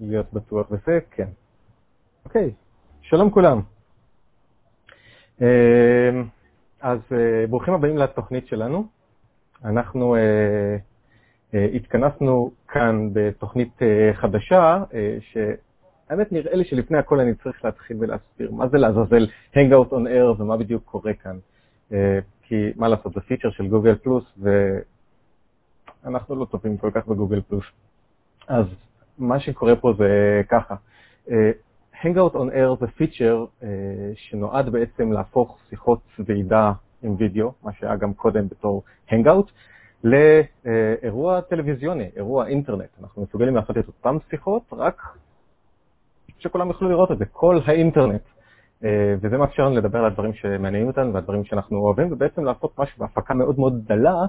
להיות בטוח בזה, כן. אוקיי, שלום כולם. אז ברוכים הבאים לתוכנית שלנו. אנחנו התכנסנו כאן בתוכנית חדשה, שהאמת נראה לי שלפני הכל אני צריך להתחיל ולהסביר מה זה לעזאזל Hangout on Air ומה בדיוק קורה כאן. כי מה לעשות, זה פיצ'ר של גוגל פלוס, ואנחנו לא טובים כל כך בגוגל פלוס. אז מה שקורה פה זה ככה, Hangout on Air זה פיצ'ר שנועד בעצם להפוך שיחות ועידה עם וידאו, מה שהיה גם קודם בתור Hangout, לאירוע טלוויזיוני, אירוע אינטרנט. אנחנו מסוגלים לעשות את אותן שיחות, רק שכולם יוכלו לראות את זה, כל האינטרנט. וזה מאפשר לנו לדבר על הדברים שמעניינים אותנו והדברים שאנחנו אוהבים, ובעצם לעשות משהו בהפקה מאוד מאוד דלה,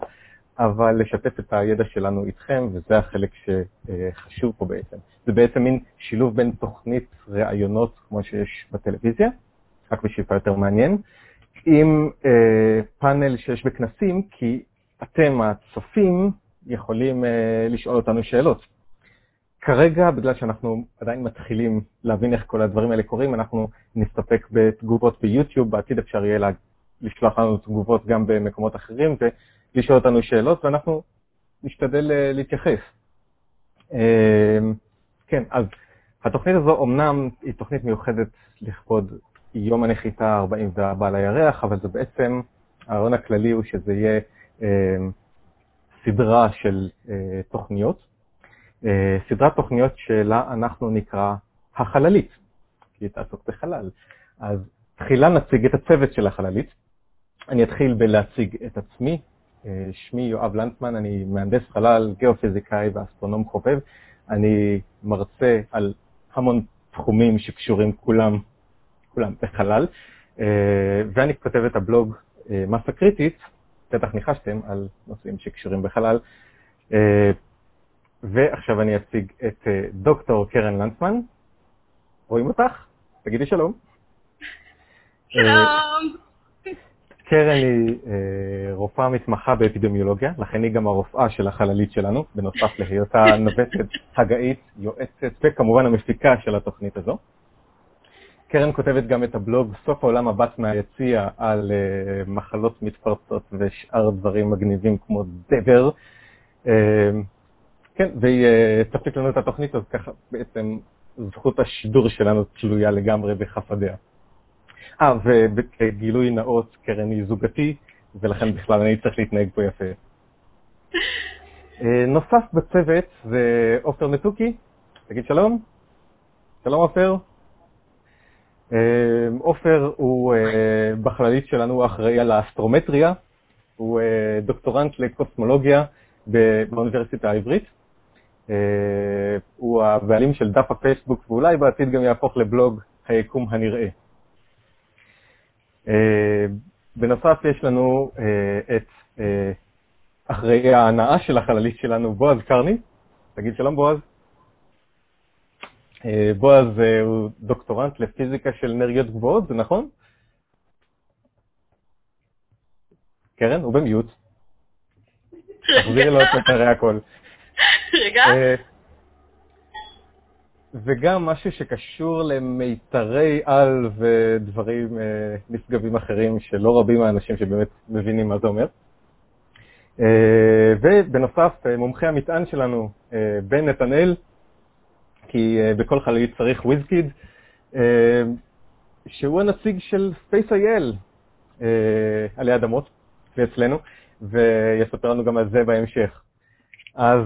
אבל לשתף את הידע שלנו איתכם, וזה החלק שחשוב פה בעצם. זה בעצם מין שילוב בין תוכנית ראיונות כמו שיש בטלוויזיה, רק בשאיפה יותר מעניין, עם אה, פאנל שיש בכנסים, כי אתם הצופים יכולים אה, לשאול אותנו שאלות. כרגע, בגלל שאנחנו עדיין מתחילים להבין איך כל הדברים האלה קורים, אנחנו נסתפק בתגובות ביוטיוב, בעתיד אפשר יהיה לשלוח לנו תגובות גם במקומות אחרים ולשאול אותנו שאלות, ואנחנו נשתדל להתייחס. כן, אז התוכנית הזו אמנם היא תוכנית מיוחדת לכבוד יום הנחיתה 44 על הירח, אבל זה בעצם, הרעיון הכללי הוא שזה יהיה סדרה של תוכניות. סדרת תוכניות שלה אנחנו נקרא החללית, כי היא תעסוק בחלל. אז תחילה נציג את הצוות של החללית. אני אתחיל בלהציג את עצמי. שמי יואב לנטמן, אני מהנדס חלל, גיאופיזיקאי ואסטרונום חובב. אני מרצה על המון תחומים שקשורים כולם, כולם בחלל, ואני כותב את הבלוג מסה קריטית, בטח ניחשתם, על נושאים שקשורים בחלל. ועכשיו אני אציג את דוקטור קרן לנצמן. רואים אותך? תגידי שלום. שלום. קרן היא רופאה מתמחה באפידמיולוגיה, לכן היא גם הרופאה של החללית שלנו, בנוסף להיותה נווטת, הגאית, יועצת וכמובן המפיקה של התוכנית הזו. קרן כותבת גם את הבלוג סוף העולם הבת מהיציע על מחלות מתפרצות ושאר דברים מגניבים כמו דבר. כן, והיא תפיק לנו את התוכנית, אז ככה בעצם זכות השידור שלנו תלויה לגמרי בחפדיה. אה, ובגילוי נאות, קרן היא זוגתי, ולכן בכלל אני צריך להתנהג פה יפה. נוסף בצוות זה עופר נתוקי, תגיד שלום. שלום עופר. עופר הוא בחללית שלנו, הוא אחראי על האסטרומטריה, הוא דוקטורנט לקוסמולוגיה באוניברסיטה העברית. הוא הבעלים של דף הפייסבוק, ואולי בעתיד גם יהפוך לבלוג היקום הנראה. בנוסף יש לנו את אחראי ההנאה של החללית שלנו, בועז קרני. תגיד שלום בועז. בועז הוא דוקטורנט לפיזיקה של אנרגיות גבוהות, זה נכון? קרן, הוא במיוט. תחזירי לו את מקרי הכל. רגע. וגם משהו שקשור למיתרי על ודברים נשגבים אחרים שלא רבים האנשים שבאמת מבינים מה זה אומר. ובנוסף, מומחי המטען שלנו, בן נתנאל, כי בכל חללית צריך וויזקיד, שהוא הנציג של Space.il עלי אדמות ואצלנו, ויספר לנו גם על זה בהמשך. אז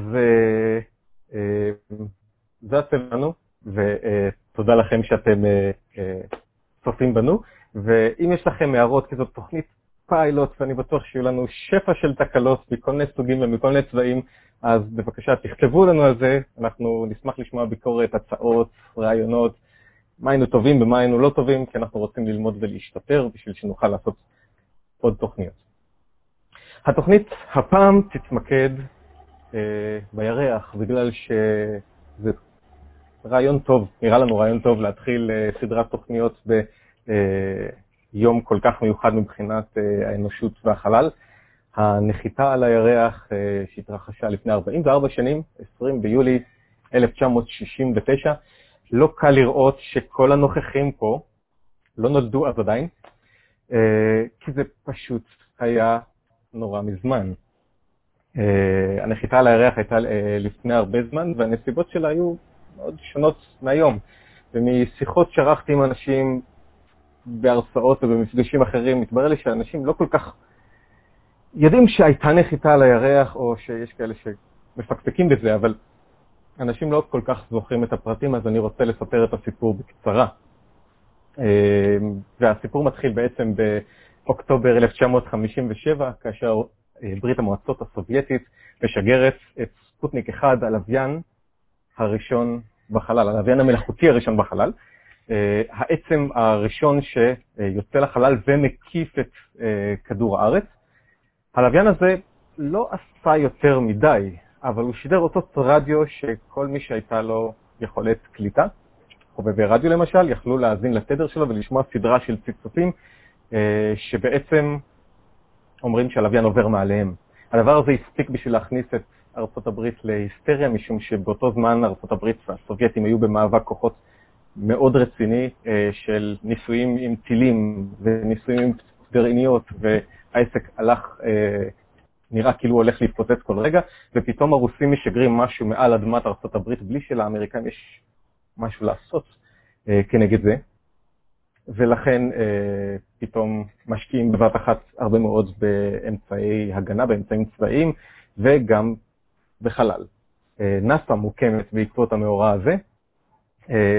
זה הצלנו, ותודה לכם שאתם צופים בנו, ואם יש לכם הערות, כי זאת תוכנית פיילוט, ואני בטוח שיהיו לנו שפע של תקלות מכל מיני סוגים ומכל מיני צבעים, אז בבקשה תכתבו לנו על זה, אנחנו נשמח לשמוע ביקורת, הצעות, רעיונות, מה היינו טובים ומה היינו לא טובים, כי אנחנו רוצים ללמוד ולהשתפר בשביל שנוכל לעשות עוד תוכניות. התוכנית הפעם תתמקד אה, בירח, בגלל שזה רעיון טוב, נראה לנו רעיון טוב להתחיל אה, סדרת תוכניות ביום כל כך מיוחד מבחינת אה, האנושות והחלל. הנחיתה על הירח שהתרחשה לפני 44 שנים, 20 ביולי 1969. לא קל לראות שכל הנוכחים פה לא נולדו אז עדיין, כי זה פשוט היה נורא מזמן. הנחיתה על הירח הייתה לפני הרבה זמן, והנסיבות שלה היו מאוד שונות מהיום. ומשיחות שערכתי עם אנשים בהרצאות ובמפגשים אחרים, מתברר לי שאנשים לא כל כך יודעים שהייתה נחיתה על הירח, או שיש כאלה שמפקפקים בזה, אבל אנשים לא כל כך זוכרים את הפרטים, אז אני רוצה לספר את הסיפור בקצרה. והסיפור מתחיל בעצם באוקטובר 1957, כאשר ברית המועצות הסובייטית משגרת את ספוטניק 1, הלוויין הראשון בחלל, הלוויין המלאכותי הראשון בחלל, העצם הראשון שיוצא לחלל ומקיף את כדור הארץ. הלוויין הזה לא עשה יותר מדי, אבל הוא שידר אותות רדיו שכל מי שהייתה לו יכולת קליטה, חובבי רדיו למשל, יכלו להאזין לתדר שלו ולשמוע סדרה של צפצופים שבעצם אומרים שהלוויין עובר מעליהם. הדבר הזה הספיק בשביל להכניס את ארצות הברית להיסטריה, משום שבאותו זמן ארצות הברית והסובייטים היו במאבק כוחות מאוד רציני של ניסויים עם טילים וניסויים עם גרעיניות, והעסק הלך, נראה כאילו הוא הולך להתפוצץ כל רגע, ופתאום הרוסים משגרים משהו מעל אדמת ארצות הברית בלי שלאמריקאים יש משהו לעשות כנגד זה. ולכן פתאום משקיעים בבת אחת הרבה מאוד באמצעי הגנה, באמצעים צבאיים, וגם בחלל. נאס"א מוקמת בעקבות המאורע הזה,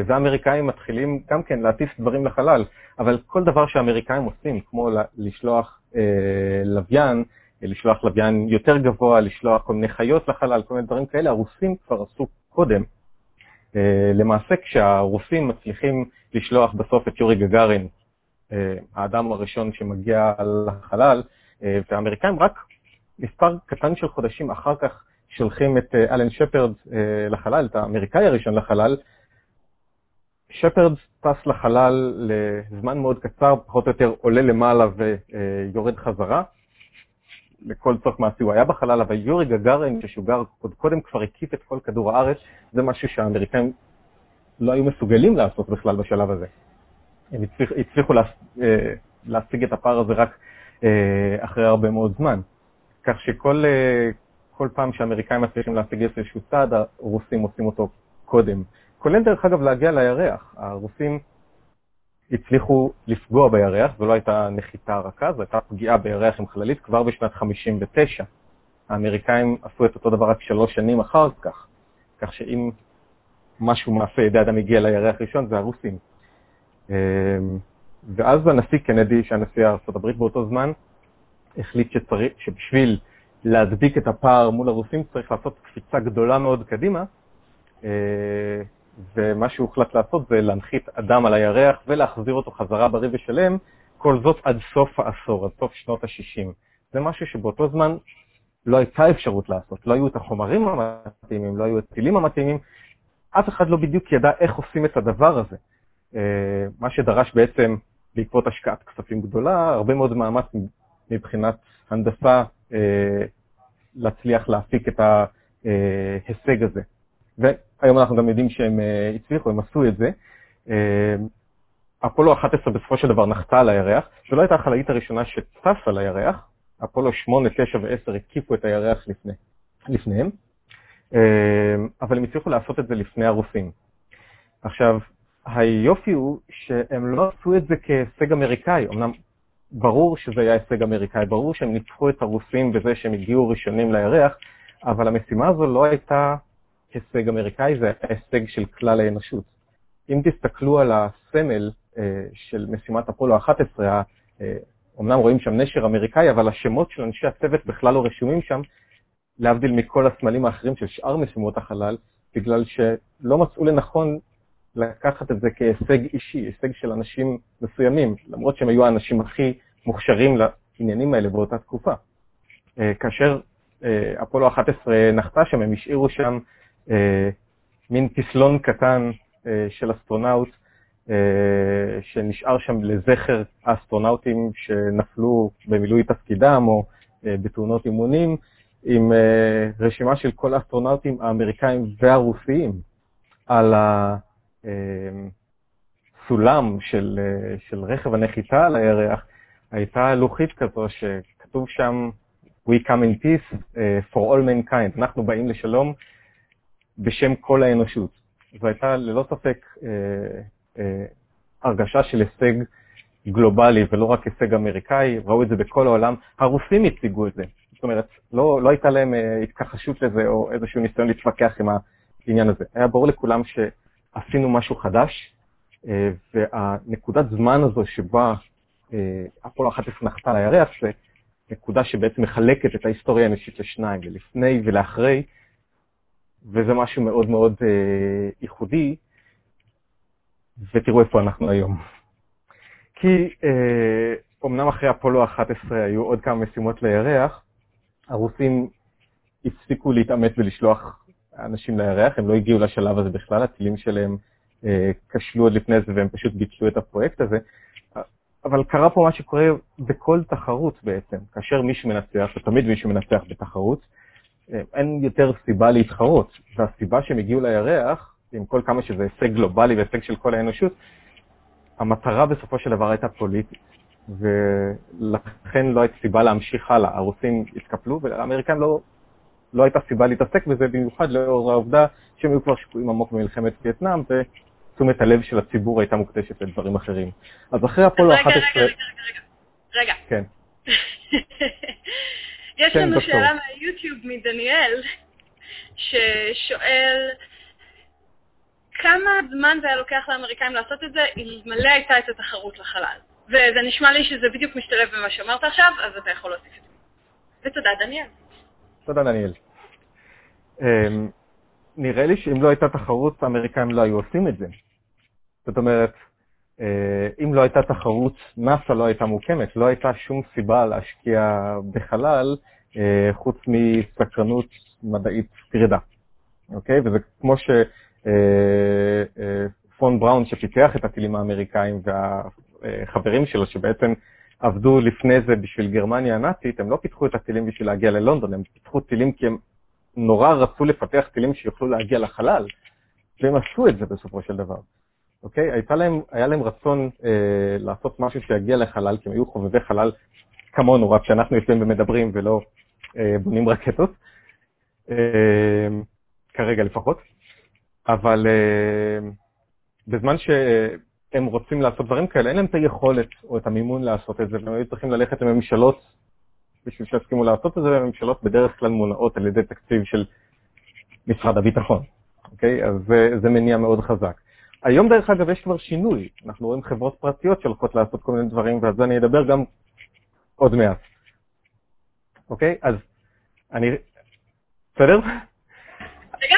והאמריקאים מתחילים גם כן להטיס דברים לחלל, אבל כל דבר שהאמריקאים עושים, כמו לשלוח לוויין, לשלוח לוויין יותר גבוה, לשלוח כל מיני חיות לחלל, כל מיני דברים כאלה, הרוסים כבר עשו קודם. למעשה, כשהרוסים מצליחים לשלוח בסוף את יורי גגארין, האדם הראשון שמגיע לחלל, והאמריקאים רק מספר קטן של חודשים אחר כך שולחים את אלן שפרד לחלל, את האמריקאי הראשון לחלל, שפרד טס לחלל לזמן מאוד קצר, פחות או יותר עולה למעלה ויורד חזרה. לכל סוף מעשי הוא היה בחלל, אבל יורי גגארין, ששוגר עוד קודם, כבר הקיף את כל כדור הארץ, זה משהו שהאמריקאים לא היו מסוגלים לעשות בכלל בשלב הזה. הם הצליח, הצליחו לה, להשיג את הפער הזה רק אחרי הרבה מאוד זמן. כך שכל כל פעם שהאמריקאים מצליחים להשיג איזשהו צעד, הרוסים עושים אותו קודם. כולל דרך אגב להגיע לירח. הרוסים הצליחו לפגוע בירח, זו לא הייתה נחיתה רכה, זו הייתה פגיעה בירח עם חללית כבר בשנת 59. האמריקאים עשו את אותו דבר רק שלוש שנים אחר כך, כך שאם משהו מעשה ידי אדם הגיע לירח ראשון, זה הרוסים. ואז הנשיא קנדי, שהנשיא ארה"ב באותו זמן, החליט שצריך, שבשביל להדביק את הפער מול הרוסים צריך לעשות קפיצה גדולה מאוד קדימה, ומה שהוחלט לעשות זה להנחית אדם על הירח ולהחזיר אותו חזרה בריא ושלם, כל זאת עד סוף העשור, עד סוף שנות ה-60. זה משהו שבאותו זמן לא הייתה אפשרות לעשות, לא היו את החומרים המתאימים, לא היו את הטילים המתאימים, אף אחד לא בדיוק ידע איך עושים את הדבר הזה. מה שדרש בעצם, בעקבות השקעת כספים גדולה, הרבה מאוד מאמץ מבחינת הנדסה להצליח להפיק את ההישג הזה. והיום אנחנו גם יודעים שהם הצליחו, הם עשו את זה. אפולו 11 בסופו של דבר נחתה על הירח, זו לא הייתה החללית הראשונה שטסה על הירח, אפולו 8, 9 ו-10 הקיפו את הירח לפני, לפניהם, אבל הם הצליחו לעשות את זה לפני הרוסים. עכשיו, היופי הוא שהם לא עשו את זה כהישג אמריקאי, אמנם ברור שזה היה הישג אמריקאי, ברור שהם ניצחו את הרוסים בזה שהם הגיעו ראשונים לירח, אבל המשימה הזו לא הייתה הישג אמריקאי, זה הישג של כלל האנושות. אם תסתכלו על הסמל של משימת אפולו 11, אמנם רואים שם נשר אמריקאי, אבל השמות של אנשי הצוות בכלל לא רשומים שם, להבדיל מכל הסמלים האחרים של שאר משימות החלל, בגלל שלא מצאו לנכון לקחת את זה כהישג אישי, הישג של אנשים מסוימים, למרות שהם היו האנשים הכי מוכשרים לעניינים האלה באותה תקופה. כאשר אפולו 11 נחתה שם, הם השאירו שם מין פסלון קטן של אסטרונאוט, שנשאר שם לזכר האסטרונאוטים שנפלו במילוי תפקידם או בתאונות אימונים, עם רשימה של כל האסטרונאוטים האמריקאים והרוסיים על הסולם של, של רכב הנחיתה על הירח, הייתה לוחית כזו שכתוב שם We come in peace uh, for all mankind, אנחנו באים לשלום בשם כל האנושות. זו הייתה ללא ספק uh, הרגשה של הישג גלובלי ולא רק הישג אמריקאי, ראו את זה בכל העולם. הרוסים הציגו את זה, זאת אומרת, לא, לא הייתה להם התכחשות לזה או איזשהו ניסיון להתווכח עם העניין הזה. היה ברור לכולם שעשינו משהו חדש, uh, והנקודת זמן הזו שבה uh, אפולו 11 נחתה על הירח, זה נקודה שבעצם מחלקת את ההיסטוריה האנושית לשניים, ללפני ולאחרי, וזה משהו מאוד מאוד אה, ייחודי, ותראו איפה אנחנו היום. כי אה, אמנם אחרי אפולו 11 היו עוד כמה משימות לירח, הרוסים הפסיקו להתאמץ ולשלוח אנשים לירח, הם לא הגיעו לשלב הזה בכלל, הטילים שלהם אה, כשלו עוד לפני זה והם פשוט ביטלו את הפרויקט הזה, אבל קרה פה מה שקורה בכל תחרות בעצם, כאשר מישהו מנצח, ותמיד מישהו מנצח בתחרות, אה, אין יותר סיבה להתחרות. והסיבה שהם הגיעו לירח, עם כל כמה שזה הישג גלובלי והישג של כל האנושות, המטרה בסופו של דבר הייתה פוליטית, ולכן לא הייתה סיבה להמשיך הלאה. הרוסים התקפלו, ולאמריקאים לא, לא הייתה סיבה להתעסק בזה, במיוחד לאור העובדה שהם היו כבר שקועים עמוק במלחמת וייטנאם, תשומת הלב של הציבור הייתה מוקדשת לדברים אחרים. אז אחרי אפולו 11... רגע, רגע, רגע, רגע. כן. יש כן, לנו שאלה מהיוטיוב מדניאל, ששואל כמה זמן זה היה לוקח לאמריקאים לעשות את זה אלמלא הייתה את התחרות לחלל. וזה נשמע לי שזה בדיוק משתלב במה שאמרת עכשיו, אז אתה יכול להוסיף את זה. ותודה, דניאל. תודה, דניאל. אמ, נראה לי שאם לא הייתה תחרות, האמריקאים לא היו עושים את זה. זאת אומרת, אה, אם לא הייתה תחרות, נאס"א לא הייתה מוקמת, לא הייתה שום סיבה להשקיע בחלל אה, חוץ מסקרנות מדעית פרידה, אוקיי? וזה כמו שפון אה, בראון, שפיתח את הטילים האמריקאים, והחברים שלו, שבעצם עבדו לפני זה בשביל גרמניה הנאצית, הם לא פיתחו את הטילים בשביל להגיע ללונדון, הם פיתחו טילים כי הם נורא רצו לפתח טילים שיוכלו להגיע לחלל, והם עשו את זה בסופו של דבר. אוקיי? הייתה להם, היה להם רצון אה, לעשות משהו שיגיע לחלל, כי הם היו חובבי חלל כמונו, רק שאנחנו יושבים ומדברים ולא אה, בונים רקטות, אה, כרגע לפחות. אבל אה, בזמן שהם רוצים לעשות דברים כאלה, אין להם את היכולת או את המימון לעשות את זה, והם היו צריכים ללכת לממשלות בשביל שיסכימו לעשות את זה, והממשלות בדרך כלל מונעות על ידי תקציב של משרד הביטחון, אוקיי? אז זה, זה מניע מאוד חזק. היום דרך אגב יש כבר שינוי, אנחנו רואים חברות פרטיות שהולכות לעשות כל מיני דברים, ועל זה אני אדבר גם עוד מעט. אוקיי? אז אני... בסדר? רגע.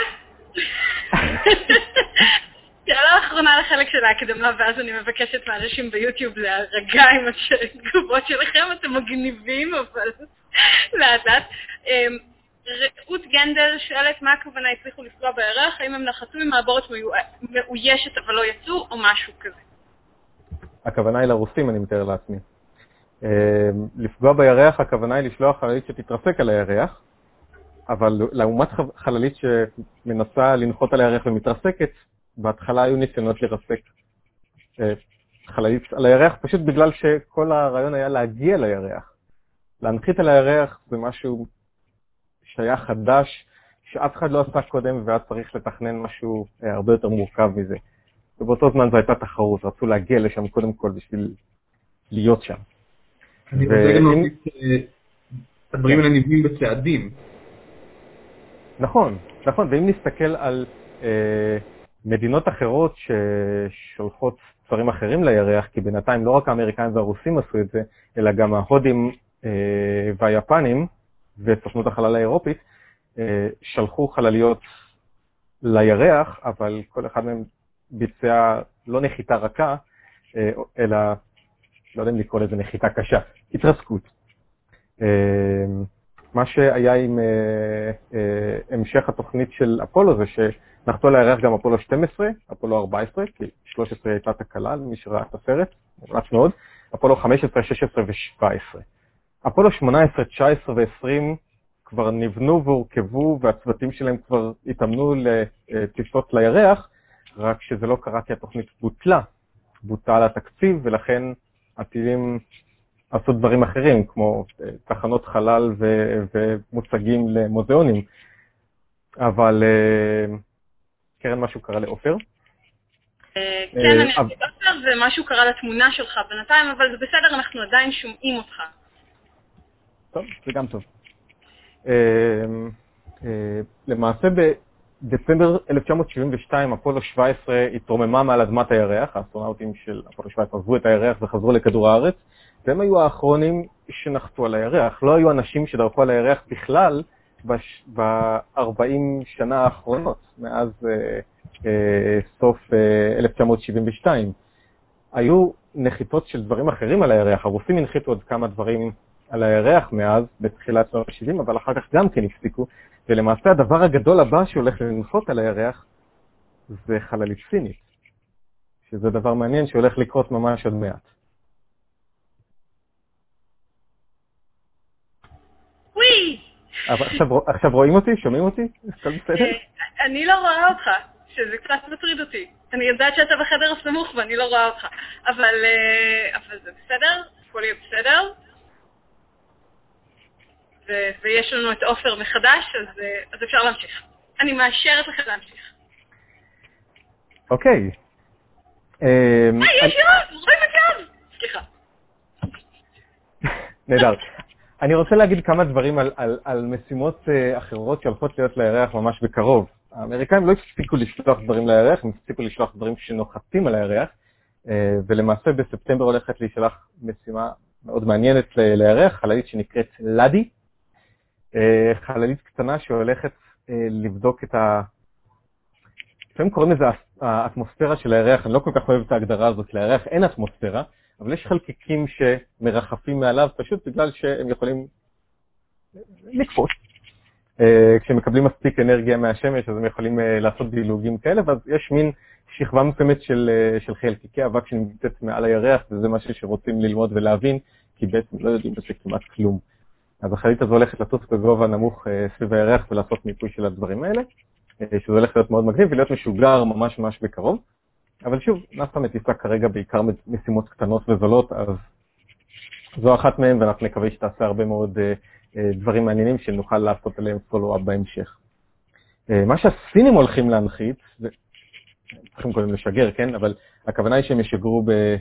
שאלה אחרונה לחלק של ההקדמה, ואז אני מבקשת מאנשים ביוטיוב להירגע עם התגובות שלכם, אתם מגניבים, אבל לאט לאט. אמ, רעות גנדל שואלת מה הכוונה הצליחו לפגוע בירח, האם הם נחתו עם מעבורת מאוישת אבל לא יצאו, או משהו כזה. הכוונה היא לרוסים, אני מתאר לעצמי. אמ, לפגוע בירח, הכוונה היא לשלוח חללית שתתרסק על הירח, אבל לעומת חללית שמנסה לנחות על הירח ומתרסקת, בהתחלה היו ניסיונות לרסק אה, חללית על הירח, פשוט בגלל שכל הרעיון היה להגיע לירח. להנחית על הירח זה משהו שהיה חדש, שאף אחד לא עשה קודם, והיה צריך לתכנן משהו אה, הרבה יותר מורכב מזה. ובאותו זמן זו הייתה תחרות, רצו להגיע לשם קודם כל בשביל להיות שם. אני רוצה גם להוסיף שהדברים האלה נבנים בצעדים. נכון, נכון, ואם נסתכל על אה, מדינות אחרות ששולחות דברים אחרים לירח, כי בינתיים לא רק האמריקאים והרוסים עשו את זה, אלא גם ההודים אה, והיפנים, וסוכנות החלל האירופית, אה, שלחו חלליות לירח, אבל כל אחד מהם ביצע לא נחיתה רכה, אה, אלא, לא יודע אם לקרוא לזה נחיתה קשה, התרסקות. אה, מה שהיה עם המשך התוכנית של אפולו זה שנחתו לירח גם אפולו 12, אפולו 14, כי 13 הייתה תקלה, למי שראה את הסרט, מומלץ מאוד, אפולו 15, 16 ו-17. אפולו 18, 19 ו-20 כבר נבנו והורכבו והצוותים שלהם כבר התאמנו לטיסות לירח, רק שזה לא קרה כי התוכנית בוטלה. בוטל התקציב ולכן הטילים עשו דברים אחרים, כמו אה, תחנות חלל ו- ומוצגים למוזיאונים. אבל אה, קרן, משהו קרה לעופר? אה, כן, אני אגיד עופר, ומשהו קרה לתמונה שלך בינתיים, אבל זה בסדר, אנחנו עדיין שומעים אותך. טוב, זה גם טוב. למעשה בדצמבר 1972 אפולו 17 התרוממה מעל אדמת הירח, האסטרונאוטים של אפולו 17 עזבו את הירח וחזרו לכדור הארץ, והם היו האחרונים שנחתו על הירח. לא היו אנשים שדרכו על הירח בכלל ב-40 שנה האחרונות, מאז אה, אה, סוף אה, 1972. היו נחיתות של דברים אחרים על הירח, הרוסים הנחיתו עוד כמה דברים על הירח מאז, בתחילת שנות ה-70, אבל אחר כך גם כן הפסיקו, ולמעשה הדבר הגדול הבא שהולך לנחות על הירח זה חללית סינית, שזה דבר מעניין שהולך לקרות ממש עוד מעט. וואי! אבל עכשיו, רואים אותי? שומעים אותי? הכל בסדר? אה, אני לא רואה אותך, שזה קצת מטריד אותי. אני יודעת שאתה בחדר הסמוך ואני לא רואה אותך, אבל, אה, אבל זה בסדר, הכל יהיה בסדר. ו- ויש לנו את עופר מחדש, אז, אה, אז אפשר להמשיך. אני מאשרת לכם להמשיך. אוקיי. אמ, היי, יש יד! רואים את יד! סליחה. נהדר. אני רוצה להגיד כמה דברים על, על, על משימות uh, אחרות שהולכות להיות לירח ממש בקרוב. האמריקאים לא הפסיקו לשלוח דברים לירח, הם הפסיקו לשלוח דברים שנוחתים על הירח, uh, ולמעשה בספטמבר הולכת להישלח משימה מאוד מעניינת לירח, חללית שנקראת לאדי, uh, חללית קטנה שהולכת לבדוק את ה... לפעמים קוראים לזה האטמוספירה של הירח, אני לא כל כך אוהב את ההגדרה הזאת, לירח אין אטמוספירה, אבל יש חלקיקים שמרחפים מעליו פשוט בגלל שהם יכולים לקפוץ. אה, כשהם מקבלים מספיק אנרגיה מהשמש, אז הם יכולים אה, לעשות דילוגים כאלה, ואז יש מין שכבה מסוימת של, אה, של חלקיקי אבק שנמצאת מעל הירח, וזה משהו שרוצים ללמוד ולהבין, כי בעצם לא יודעים בזה כמעט כלום. אז החללית הזו הולכת לטוס בגובה נמוך סביב הירח ולעשות מיפוי של הדברים האלה, שזה הולך להיות מאוד מגניב ולהיות משוגר ממש ממש בקרוב. אבל שוב, נאס"א מטיסה כרגע בעיקר משימות קטנות וזולות, אז זו אחת מהן, ואנחנו נקווה שתעשה הרבה מאוד uh, uh, דברים מעניינים שנוכל לעשות עליהם פולו-אפ בהמשך. Uh, מה שהסינים הולכים להנחית. צריכים קודם לשגר, כן? אבל הכוונה היא שהם ישגרו ב,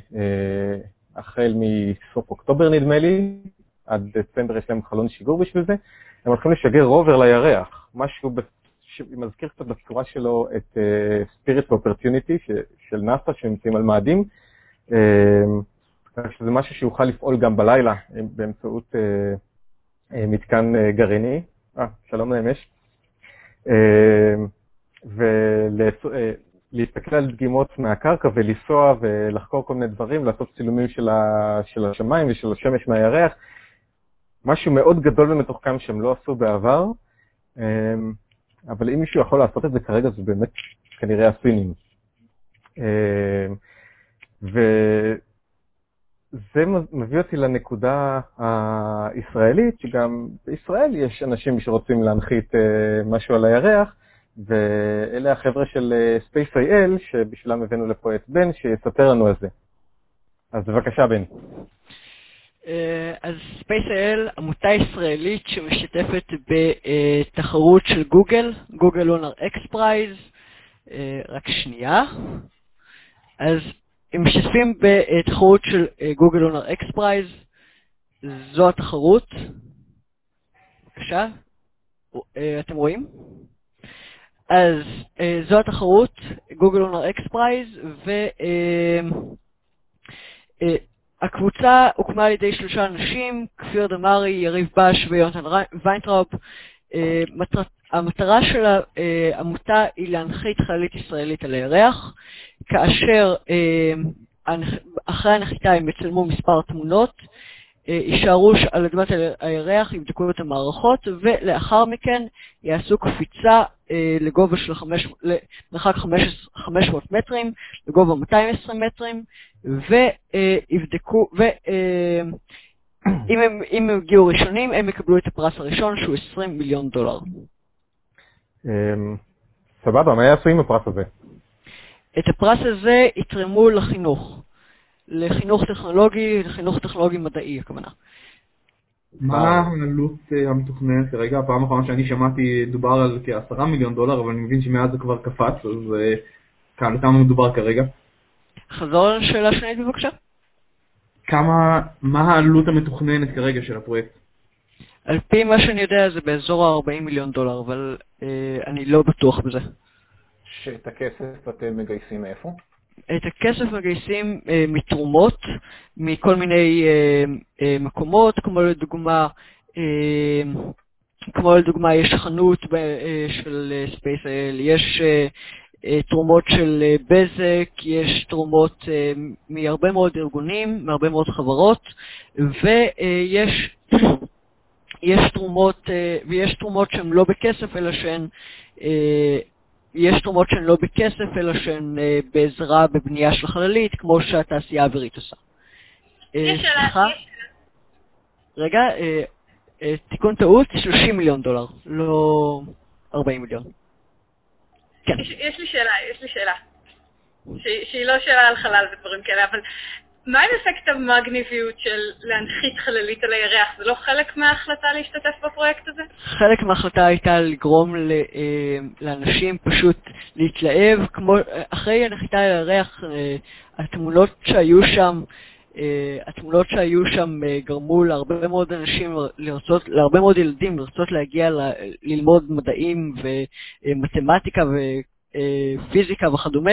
החל מסוף אוקטובר נדמה לי, עד דצמבר יש להם חלון שיגור בשביל זה, הם הולכים לשגר רובר לירח, משהו שמזכיר קצת בצורה שלו את uh, Spirit Opportunity של נאס"א שנמצאים על מאדים, uh, שזה משהו שיוכל לפעול גם בלילה באמצעות uh, uh, מתקן גרעיני. אה, שלום לאמש. ולהסתכל על דגימות מהקרקע ולנסוע ולחקור כל מיני דברים, לעשות צילומים של, ה, של השמיים ושל השמש מהירח. משהו מאוד גדול ומתוחכם שהם לא עשו בעבר. אבל אם מישהו יכול לעשות את זה כרגע, זה באמת כנראה הסינים. אה, וזה מביא אותי לנקודה הישראלית, שגם בישראל יש אנשים שרוצים להנחית אה, משהו על הירח, ואלה החבר'ה של אה, SpaceIL, שבשבילם הבאנו לפה את בן, שיספר לנו על זה. אז בבקשה, בן. אה, אז SpaceIL, עמותה ישראלית שמשתפת בתחרות של גוגל, גוגל Lunar X Prize, רק שנייה. אז הם משתפים בתחרות של גוגל Lunar X Prize, זו התחרות. בבקשה, אה, אתם רואים? אז אה, זו התחרות, גוגל Lunar X Prize, ו... הקבוצה הוקמה על ידי שלושה אנשים, כפיר דמארי, יריב בש ויונתן ויינטראופ. אה, המטרה של העמותה היא להנחית חללית ישראלית על הירח, כאשר אה, אחרי הנחיתה הם יצלמו מספר תמונות, אה, יישארו על אדמת הירח, יבדקו את המערכות, ולאחר מכן יעשו קפיצה לגובה של מרחק 500 מטרים, לגובה 220 מטרים, ויבדקו, אם הם, אם הם הגיעו ראשונים, הם יקבלו את הפרס הראשון, שהוא 20 מיליון דולר. אמ, סבבה, מה יעשו עם הפרס הזה? את הפרס הזה יתרמו לחינוך. לחינוך טכנולוגי, לחינוך טכנולוגי מדעי, הכוונה. מה העלות אה, המתוכננת כרגע? הפעם האחרונה שאני שמעתי דובר על כעשרה מיליון דולר, אבל אני מבין שמאז זה כבר קפץ, אז אה, כמה כמה מדובר כרגע? חזור לשאלה שנית בבקשה. כמה, מה העלות המתוכננת כרגע של הפרויקט? על פי מה שאני יודע זה באזור ה-40 מיליון דולר, אבל אה, אני לא בטוח בזה. שאת הכסף אתם מגייסים מאיפה? את הכסף מגייסים אה, מתרומות, מכל מיני אה, אה, מקומות, כמו לדוגמה, אה, כמו לדוגמה יש חנות ב, אה, של אה, SpaceIL, יש אה, אה, תרומות של אה, בזק, יש תרומות אה, מהרבה מאוד ארגונים, מהרבה מאוד חברות, ויש יש תרומות, אה, ויש תרומות שהן לא בכסף, אלא שהן אה, יש תרומות שהן לא בכסף, אלא שהן אה, בעזרה בבנייה של חללית, כמו שהתעשייה האווירית עושה. אה, סליחה, רגע, אה, תיקון טעות, 30 מיליון דולר, לא 40 מיליון. כן. יש, יש לי שאלה, יש לי שאלה. ש- שהיא לא שאלה על חלל ודברים כאלה, אבל מה עם אפקט המגניביות של להנחית חללית על הירח? זה לא חלק מההחלטה להשתתף בפרויקט הזה? חלק מההחלטה הייתה לגרום אה, לאנשים פשוט להתלהב, כמו, אחרי הנחיתה על הירח, אה, התמונות שהיו שם, אה, התמונות שהיו שם אה, גרמו להרבה מאוד אנשים לרצות, להרבה מאוד ילדים לרצות להגיע ל- ללמוד מדעים ומתמטיקה ופיזיקה וכדומה.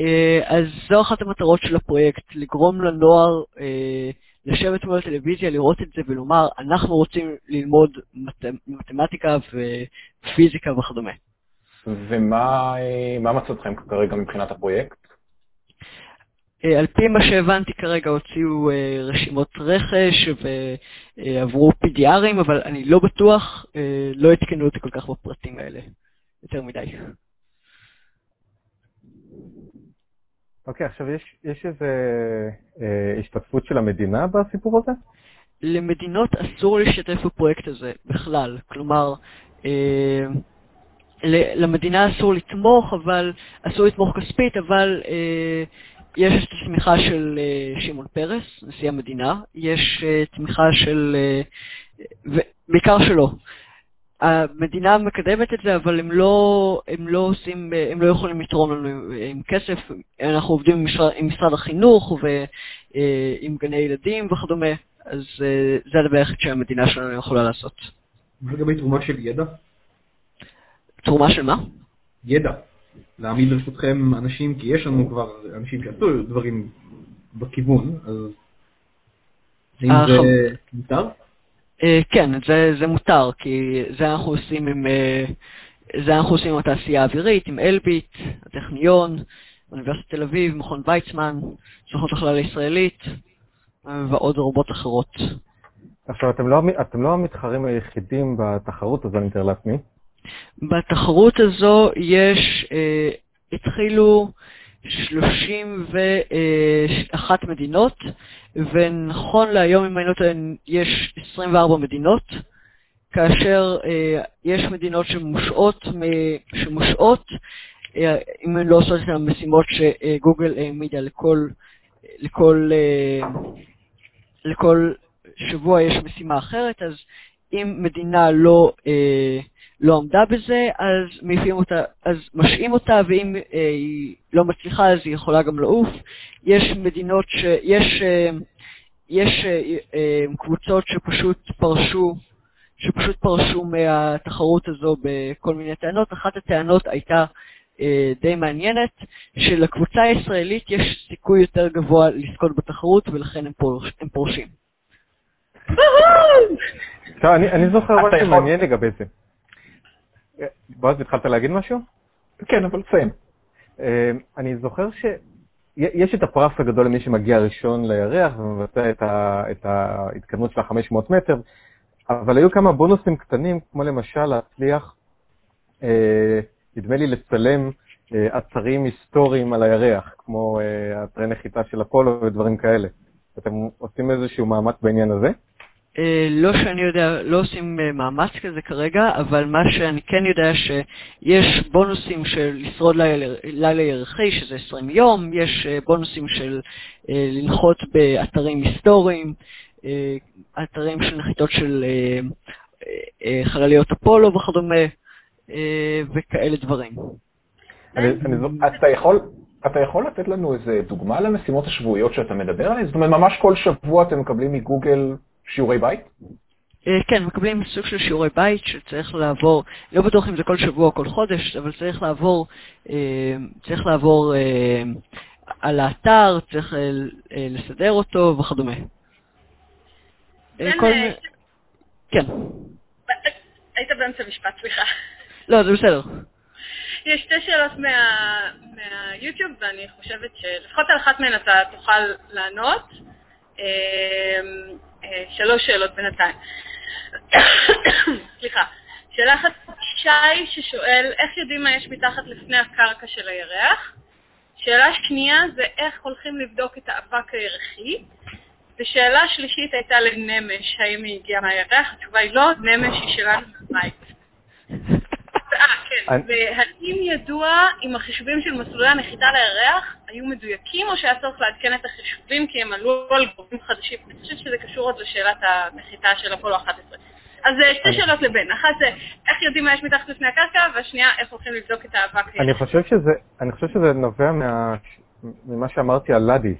אה, אז זו אחת המטרות של הפרויקט, לגרום לנוער אה, לשבת מול הטלוויזיה, לראות את זה ולומר, אנחנו רוצים ללמוד מת- מתמטיקה ופיזיקה וכדומה. ומה אה, מצבכם כרגע מבחינת הפרויקט? על פי מה שהבנתי כרגע הוציאו רשימות רכש ועברו PDRים, אבל אני לא בטוח, לא עדכנו אותי כל כך בפרטים האלה, יותר מדי. אוקיי, עכשיו יש, יש איזה אה, השתתפות של המדינה בסיפור הזה? למדינות אסור להשתתף בפרויקט הזה בכלל, כלומר, אה, למדינה אסור לתמוך, אבל אסור לתמוך כספית, אבל אה, יש את התמיכה של אה, שמעון פרס, נשיא המדינה, יש אה, תמיכה של, אה, בעיקר שלו. המדינה מקדמת את זה, אבל הם לא, הם לא עושים, הם לא יכולים לתרום לנו עם, עם כסף. אנחנו עובדים עם משרד, עם משרד החינוך ועם גני ילדים וכדומה, אז אה, זה הדבר היחיד שהמדינה שלנו יכולה לעשות. מה לגבי תרומה של ידע? תרומה של מה? ידע. להעמיד לרשותכם אנשים, כי יש לנו כבר אנשים שעשו דברים בכיוון, אז האם אה, זה מותר? אה, כן, זה, זה מותר, כי זה אנחנו עושים עם, אה, זה אנחנו עושים עם התעשייה האווירית, עם אלביט, הטכניון, אוניברסיטת תל אביב, מכון ויצמן, סוכנות החלל הישראלית ועוד רבות אחרות. עכשיו, אתם לא, אתם לא המתחרים היחידים בתחרות הזו, אני מתאר לעצמי. בתחרות הזו יש, אה, התחילו 31 מדינות, ונכון להיום, אם אני לא טועה, יש 24 מדינות, כאשר אה, יש מדינות שמושעות, שמושעות אה, אם הן לא עושות את המשימות שגוגל העמידה לכל, לכל, אה, לכל שבוע יש משימה אחרת, אז אם מדינה לא, אה, לא עמדה בזה, אז מעיפים אותה, אז משעים אותה, ואם אה, היא לא מצליחה אז היא יכולה גם לעוף. יש מדינות ש... יש, אה, יש אה, אה, קבוצות שפשוט פרשו, שפשוט פרשו מהתחרות הזו בכל מיני טענות. אחת הטענות הייתה אה, די מעניינת, שלקבוצה הישראלית יש סיכוי יותר גבוה לזכות בתחרות ולכן הם, פורש, הם פורשים. עכשיו, אני, אני זוכר משהו מעניין לגבי זה. בועז, התחלת להגיד משהו? כן, אבל תסיים. אה, אני זוכר שיש את הפרס הגדול למי שמגיע ראשון לירח ומבצע את, ה, את ההתקדמות של ה-500 מטר, אבל היו כמה בונוסים קטנים, כמו למשל להצליח, אה, נדמה לי, לצלם אה, אתרים היסטוריים על הירח, כמו אה, אתרי נחיתה של אפולו ודברים כאלה. אתם עושים איזשהו מאמץ בעניין הזה? אה, לא שאני יודע, לא עושים אה, מאמץ כזה כרגע, אבל מה שאני כן יודע שיש בונוסים של לשרוד לילה, לילה ירחי, שזה 20 יום, יש אה, בונוסים של לנחות באתרים היסטוריים, אתרים של נחיתות של חלליות אפולו וכדומה, וכאלה דברים. אתה יכול, אתה יכול לתת לנו איזה דוגמה למשימות השבועיות שאתה מדבר עליהן? זאת אומרת, ממש כל שבוע אתם מקבלים מגוגל שיעורי בית? אה, כן, מקבלים סוג של שיעורי בית שצריך לעבור, לא בטוח אם זה כל שבוע או כל חודש, אבל צריך לעבור, אה, צריך לעבור אה, על האתר, צריך לסדר אותו וכדומה. כן. כן. היית באמצע משפט, סליחה. לא, זה בסדר. יש שתי שאלות מהיוטיוב, ואני חושבת שלפחות על אחת מהן אתה תוכל לענות. אה, שלוש שאלות בינתיים. סליחה. שאלה אחת, שי ששואל, איך יודעים מה יש מתחת לפני הקרקע של הירח? שאלה שנייה זה איך הולכים לבדוק את האבק הירחי. ושאלה שלישית הייתה לנמש, האם היא הגיעה מהירח? התשובה היא לא, נמש היא שלנו בבית. אה, כן. והאם ידוע אם החישובים של מסלולי הנחיתה לירח היו מדויקים, או שהיה צריך לעדכן את החישובים כי הם עלו על גורמים חדשים? אני חושבת שזה קשור עוד לשאלת הנחיתה של אפולו 11. אז אה, שתי שאלות לבן. אחת זה איך יודעים מה יש מתחת לפני הקרקע, והשנייה, איך הולכים לבדוק את האבק. אני חושב שזה, אני חושב שזה נובע מה, ממה שאמרתי על לאדי.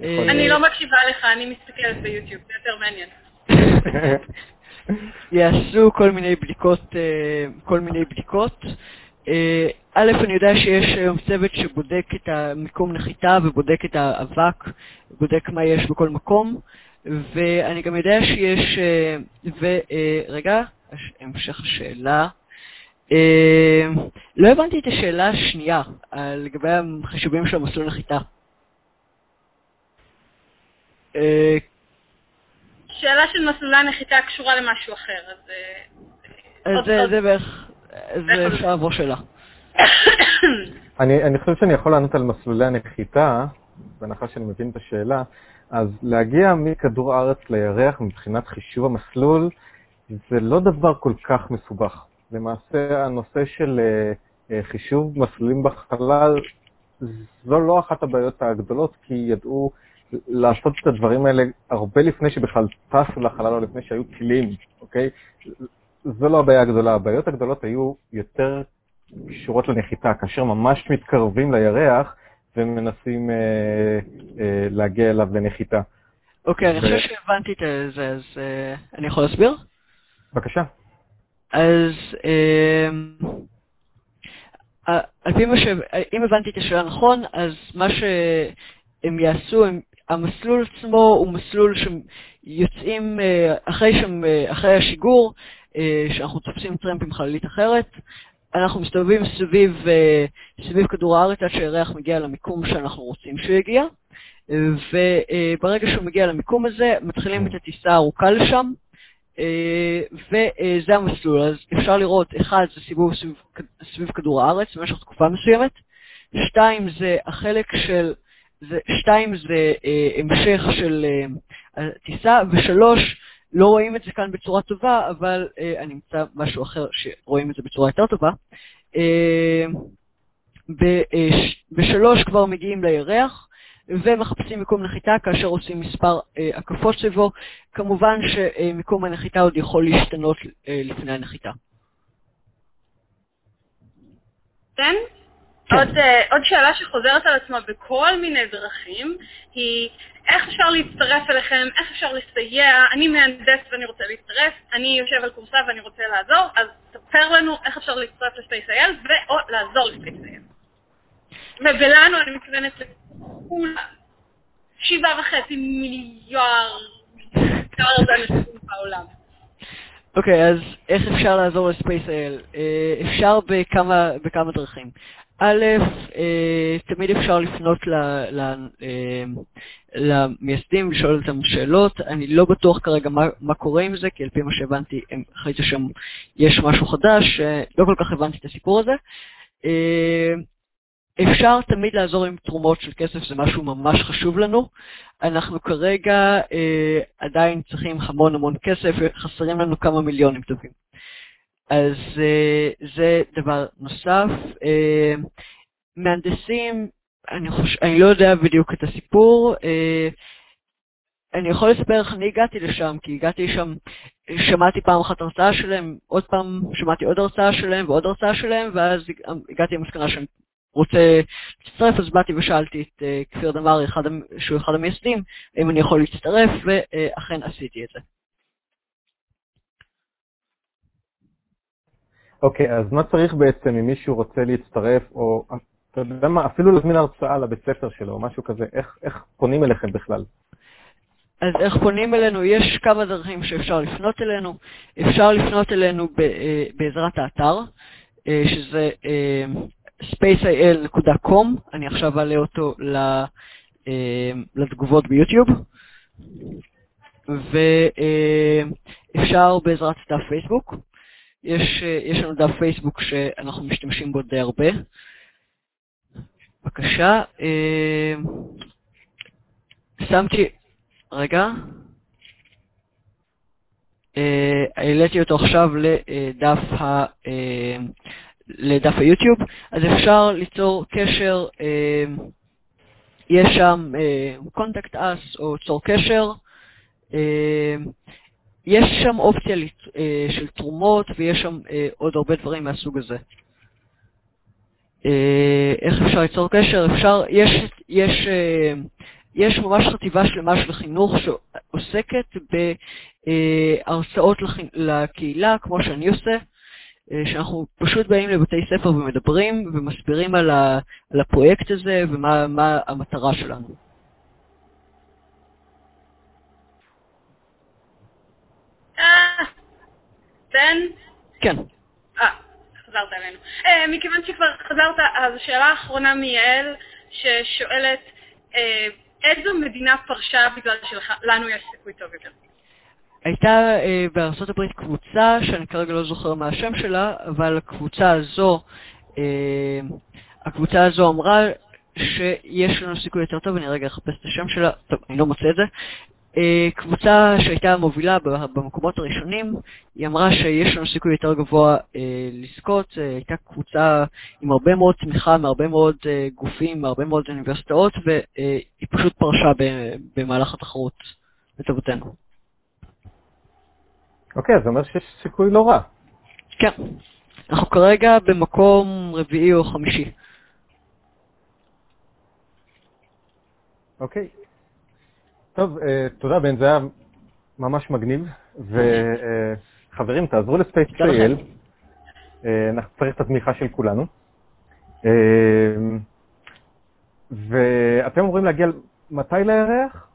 אני לא מקשיבה לך, אני מסתכלת ביוטיוב, זה יותר מעניין. יעשו כל מיני בדיקות, אה, כל מיני בדיקות. אה, א', אני יודע שיש היום צוות שבודק את המיקום נחיתה ובודק את האבק, בודק מה יש בכל מקום, ואני גם יודע שיש, אה, ורגע, המשך השאלה. לא הבנתי את השאלה השנייה, לגבי החישובים של המסלול נחיתה. שאלה של מסלולי הנחיתה קשורה למשהו אחר, אז... אה, זה בערך, זה אפשר לעבור שאלה. אני חושב שאני יכול לענות על מסלולי הנחיתה, בהנחה שאני מבין את השאלה. אז להגיע מכדור הארץ לירח מבחינת חישוב המסלול, זה לא דבר כל כך מסובך. למעשה, הנושא של אה, אה, חישוב מסלולים בחלל, זו לא אחת הבעיות הגדולות, כי ידעו לעשות את הדברים האלה הרבה לפני שבכלל טסו לחלל או לפני שהיו טילים, אוקיי? זו לא הבעיה הגדולה. הבעיות הגדולות היו יותר קשורות לנחיתה, כאשר ממש מתקרבים לירח ומנסים אה, אה, להגיע אליו לנחיתה. אוקיי. אני חושב שהבנתי את זה, אז אה, אני יכול להסביר? בבקשה. אז אה, על פי מה ש... אם הבנתי את השאלה נכון, אז מה שהם יעשו, הם המסלול עצמו הוא מסלול שיוצאים אה, אחרי, שם, אה, אחרי השיגור, שאנחנו תופסים טרמפ עם חללית אחרת, אנחנו מסתובבים סביב, סביב כדור הארץ עד שהירח מגיע למיקום שאנחנו רוצים שהוא יגיע, וברגע שהוא מגיע למיקום הזה, מתחילים את הטיסה הארוכה לשם, וזה המסלול. אז אפשר לראות, אחד, זה סיבוב סביב, סביב כדור הארץ במשך תקופה מסוימת, שתיים, זה החלק של זה, שתיים זה אה, המשך של אה, הטיסה, ושלוש, לא רואים את זה כאן בצורה טובה, אבל אה, אני אמצא משהו אחר שרואים את זה בצורה יותר טובה. אה, אה, בשלוש כבר מגיעים לירח, ומחפשים מיקום נחיתה כאשר עושים מספר אה, הקפות סביבו. כמובן שמיקום הנחיתה עוד יכול להשתנות אה, לפני הנחיתה. כן? כן. עוד, uh, עוד שאלה שחוזרת על עצמה בכל מיני דרכים היא איך אפשר להצטרף אליכם, איך אפשר לסייע, אני מהנדס ואני רוצה להצטרף, אני יושב על קורסה ואני רוצה לעזור, אז ספר לנו איך אפשר להצטרף לספייס.איי.אל ואו לעזור לספייס.איי.אל. ובלנו אני מתכוונת לכולם, שבעה וחצי מיליארד אנשים בעולם. אוקיי, okay, אז איך אפשר לעזור לספייס.איי.אל? אה, אפשר בכמה, בכמה דרכים. א', אה, תמיד אפשר לפנות אה, למייסדים ולשאול אותם שאלות. אני לא בטוח כרגע מה, מה קורה עם זה, כי על פי מה שהבנתי, הם החליטו שיש משהו חדש, לא כל כך הבנתי את הסיפור הזה. אה, אפשר תמיד לעזור עם תרומות של כסף, זה משהו ממש חשוב לנו. אנחנו כרגע אה, עדיין צריכים המון המון כסף, וחסרים לנו כמה מיליונים טובים. אז אה, זה דבר נוסף. אה, מהנדסים, אני, חוש... אני לא יודע בדיוק את הסיפור. אה, אני יכול לספר איך אני הגעתי לשם, כי הגעתי לשם, שמעתי פעם אחת הרצאה שלהם, עוד פעם שמעתי עוד הרצאה שלהם ועוד הרצאה שלהם, ואז הגעתי למסקנה שאני רוצה להצטרף, אז באתי ושאלתי את uh, כפיר דמארי, שהוא אחד המייסדים, אם אני יכול להצטרף, ואכן עשיתי את זה. אוקיי, okay, אז מה צריך בעצם אם מישהו רוצה להצטרף, או אתה יודע מה, אפילו להזמין הרצאה לבית ספר שלו, או משהו כזה, איך, איך פונים אליכם בכלל? אז איך פונים אלינו? יש כמה דרכים שאפשר לפנות אלינו. אפשר לפנות אלינו אה, בעזרת האתר, אה, שזה spaceil.com, אני עכשיו אעלה אותו לתגובות ביוטיוב, ואפשר בעזרת דף פייסבוק. יש, יש לנו דף פייסבוק שאנחנו משתמשים בו די הרבה. בבקשה. שמתי, רגע. העליתי אותו עכשיו לדף ה... לדף היוטיוב, אז אפשר ליצור קשר, אה, יש שם אה, אס או צור קשר, אה, יש שם אופציה של תרומות ויש שם עוד הרבה דברים מהסוג הזה. איך אפשר ליצור קשר? אפשר, יש, יש, יש ממש חטיבה שלמה של חינוך שעוסקת בהרצאות לקהילה, כמו שאני עושה. אה, שאנחנו פשוט באים לבתי ספר ומדברים ומסבירים על הפרויקט הזה ומה המטרה שלנו. אה, בן? כן. אה, חזרת אלינו. אה, מכיוון שכבר חזרת, אז השאלה האחרונה מיעל, ששואלת, איזו מדינה פרשה בגלל שלנו יש סיכוי טוב יותר? הייתה אה, בארצות הברית קבוצה, שאני כרגע לא זוכר מה השם שלה, אבל הקבוצה הזו, אה, הקבוצה הזו אמרה שיש לנו סיכוי יותר טוב, אני רגע אחפש את השם שלה, טוב, אני לא מוצא את זה. אה, קבוצה שהייתה מובילה במקומות הראשונים, היא אמרה שיש לנו סיכוי יותר גבוה אה, לזכות, אה, הייתה קבוצה עם הרבה מאוד תמיכה מהרבה מאוד גופים, מהרבה מאוד אוניברסיטאות, והיא פשוט פרשה במהלך התחרות לטובתנו. אוקיי, אז זה אומר שיש סיכוי לא רע. כן. אנחנו כרגע במקום רביעי או חמישי. אוקיי. טוב, אה, תודה בן, זה היה ממש מגניב. וחברים, אה, תעזרו לספייס סייל. אה, אנחנו צריך את התמיכה של כולנו. ואתם אמורים להגיע מתי לירח?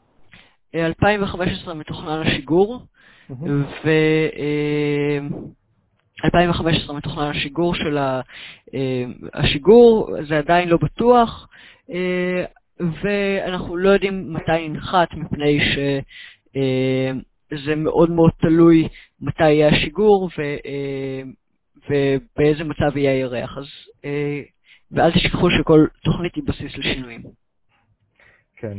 2015 מתוכנן השיגור. ו-2015 מתוכנן השיגור של השיגור, זה עדיין לא בטוח, ואנחנו לא יודעים מתי ננחת, מפני שזה מאוד מאוד תלוי מתי יהיה השיגור ובאיזה מצב יהיה הירח. אז, ואל תשכחו שכל תוכנית היא בסיס לשינויים. כן.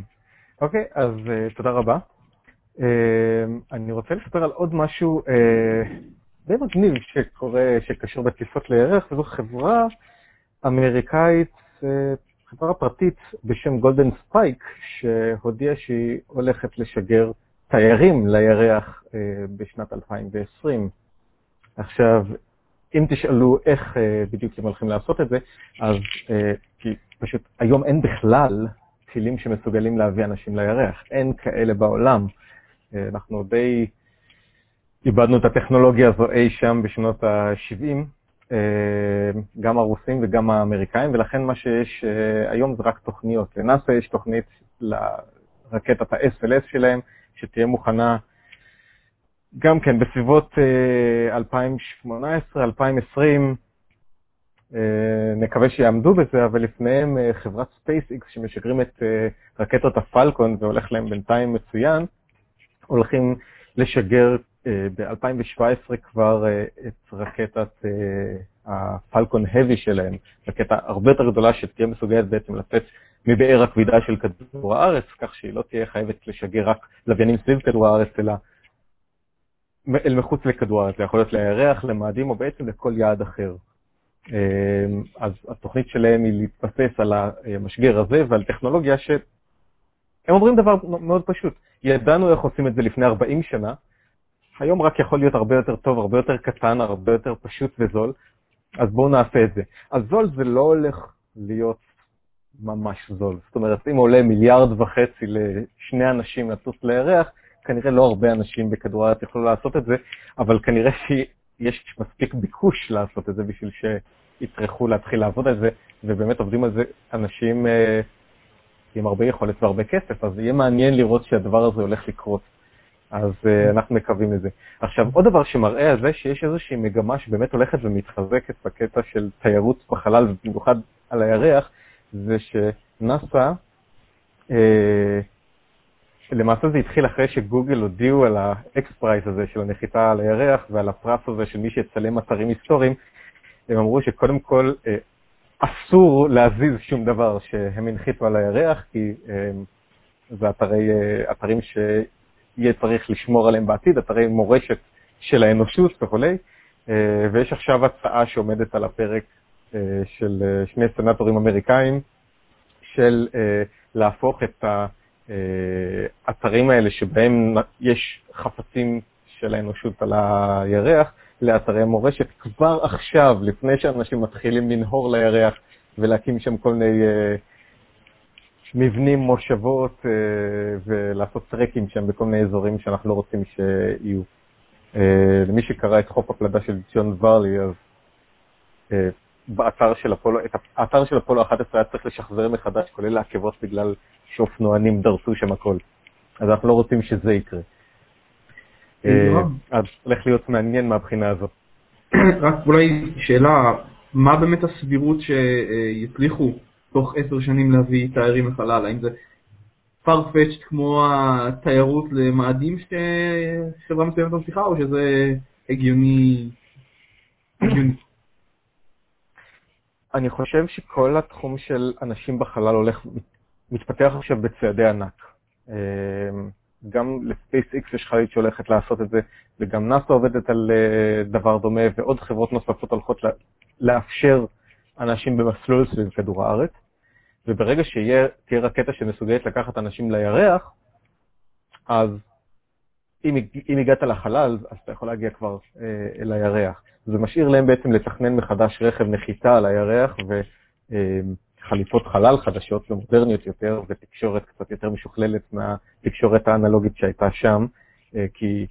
אוקיי, אז תודה רבה. אני רוצה לספר על עוד משהו אה, די מגניב שקורה, שקשור בטיסות לירח, וזו חברה אמריקאית, אה, חברה פרטית בשם Golden Spike, שהודיעה שהיא הולכת לשגר תיירים לירח אה, בשנת 2020. עכשיו, אם תשאלו איך בדיוק הם הולכים לעשות את זה, אז כי פשוט היום אין בכלל טילים שמסוגלים להביא אנשים לירח, אין כאלה בעולם. אנחנו די איבדנו את הטכנולוגיה הזו אי שם בשנות ה-70, אה, גם הרוסים וגם האמריקאים, ולכן מה שיש אה, היום זה רק תוכניות. לנאס"א יש תוכנית לרקטת ה-SLS שלהם, שתהיה מוכנה גם כן בסביבות 2018-2020, אה, נקווה שיעמדו בזה, אבל לפניהם חברת SpaceX שמשגרים את רקטות הפלקון והולך להם בינתיים מצוין, הולכים לשגר uh, ב-2017 כבר uh, את רקטת הפלקון heavy שלהם, רקטה הרבה יותר גדולה שתהיה מסוגלת בעצם לצאת מבאר הכבידה של כדור הארץ, כך שהיא לא תהיה חייבת לשגר רק לוויינים סביב כדור הארץ, אלא אל מחוץ לכדור הארץ, זה יכול להיות לירח, למאדים או בעצם לכל יעד אחר. אז התוכנית שלהם היא להתבסס על המשגר הזה ועל טכנולוגיה שהם אומרים דבר מאוד פשוט, ידענו איך עושים את זה לפני 40 שנה, היום רק יכול להיות הרבה יותר טוב, הרבה יותר קטן, הרבה יותר פשוט וזול, אז בואו נעשה את זה. אז זול זה לא הולך להיות ממש זול. זאת אומרת, אם עולה מיליארד וחצי לשני אנשים לטוס לירח, כנראה לא הרבה אנשים בכדור הארץ יוכלו לעשות את זה, אבל כנראה שיש מספיק ביקוש לעשות את זה בשביל שיצטרכו להתחיל לעבוד על זה, ובאמת עובדים על זה אנשים אה, עם הרבה יכולת והרבה כסף, אז יהיה מעניין לראות שהדבר הזה הולך לקרות. אז uh, אנחנו מקווים לזה. עכשיו, עוד דבר שמראה על זה שיש איזושהי מגמה שבאמת הולכת ומתחזקת בקטע של תיירות בחלל, ובמיוחד על הירח, זה שנאס"א, uh, למעשה זה התחיל אחרי שגוגל הודיעו על ה X Prize הזה של הנחיתה על הירח ועל הפרס הזה של מי שיצלם אתרים היסטוריים, הם אמרו שקודם כל uh, אסור להזיז שום דבר שהם הנחיתו על הירח, כי uh, זה אתרי, uh, אתרים ש... יהיה צריך לשמור עליהם בעתיד, אתרי מורשת של האנושות וכולי, אה, ויש עכשיו הצעה שעומדת על הפרק אה, של אה, שני סנטורים אמריקאים, של להפוך את האתרים האלה שבהם יש חפצים של האנושות על הירח, לאתרי מורשת כבר עכשיו, לפני שאנשים מתחילים לנהור לירח ולהקים שם כל מיני מבנים, מושבות, אה, ולעשות טרקים שם בכל מיני אזורים שאנחנו לא רוצים שיהיו. אה, למי שקרא את חוף הפלדה של ציון ורלי, אז אה, באתר של אפולו, את האתר של אפולו 11 היה צריך לשחזר מחדש, כולל העקבות בגלל שאופנוענים דרסו שם הכל. אז אנחנו לא רוצים שזה יקרה. אז הולך להיות מעניין מהבחינה הזאת. רק אולי שאלה, מה באמת הסבירות שיצליחו תוך עשר שנים להביא תיירים לחלל? האם זה farfetched כמו התיירות למאדים שחברה מסוימת ממשיכה, או שזה הגיוני? אני חושב שכל התחום של אנשים בחלל הולך, מתפתח עכשיו בצעדי ענק. גם ל-SpaceX יש חללית שהולכת לעשות את זה, וגם נאס"א עובדת על אה, דבר דומה, ועוד חברות נוספות הולכות לאפשר אנשים במסלול סביב כדור הארץ. וברגע שתהיה רקטה שמסוגלת לקחת אנשים לירח, אז אם, אם הגעת לחלל, אז אתה יכול להגיע כבר אה, אל הירח. זה משאיר להם בעצם לתכנן מחדש רכב נחיתה על הירח וחליפות אה, חלל חדשות ומודרניות יותר, ותקשורת קצת יותר משוכללת מהתקשורת האנלוגית שהייתה שם, אה, כי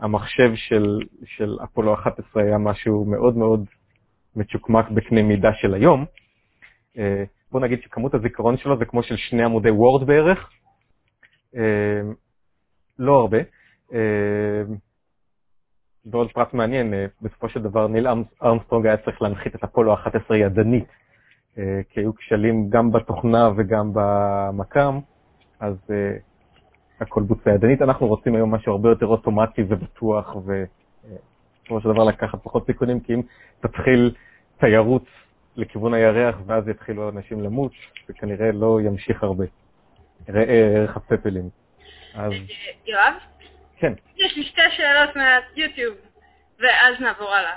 המחשב של, של אפולו 11 היה משהו מאוד מאוד מצ'וקמק בקנה מידה של היום. אה, בוא נגיד שכמות הזיכרון שלו זה כמו של שני עמודי וורד בערך, אה, לא הרבה. ועוד פרט מעניין, בסופו של דבר ניל ארמסטרונג היה צריך להנחית את אפולו 11 ידנית, כי היו כשלים גם בתוכנה וגם במקם, אז הכל בוצע ידנית. אנחנו רוצים היום משהו הרבה יותר אוטומטי ובטוח, ובסופו של דבר לקחת פחות סיכונים, כי אם תתחיל תיירות לכיוון הירח, ואז יתחילו אנשים למות, וכנראה לא ימשיך הרבה. ראה ערך הפפלים. אז... יואב? כן. יש לי שתי שאלות מהיוטיוב, ואז נעבור הלאה,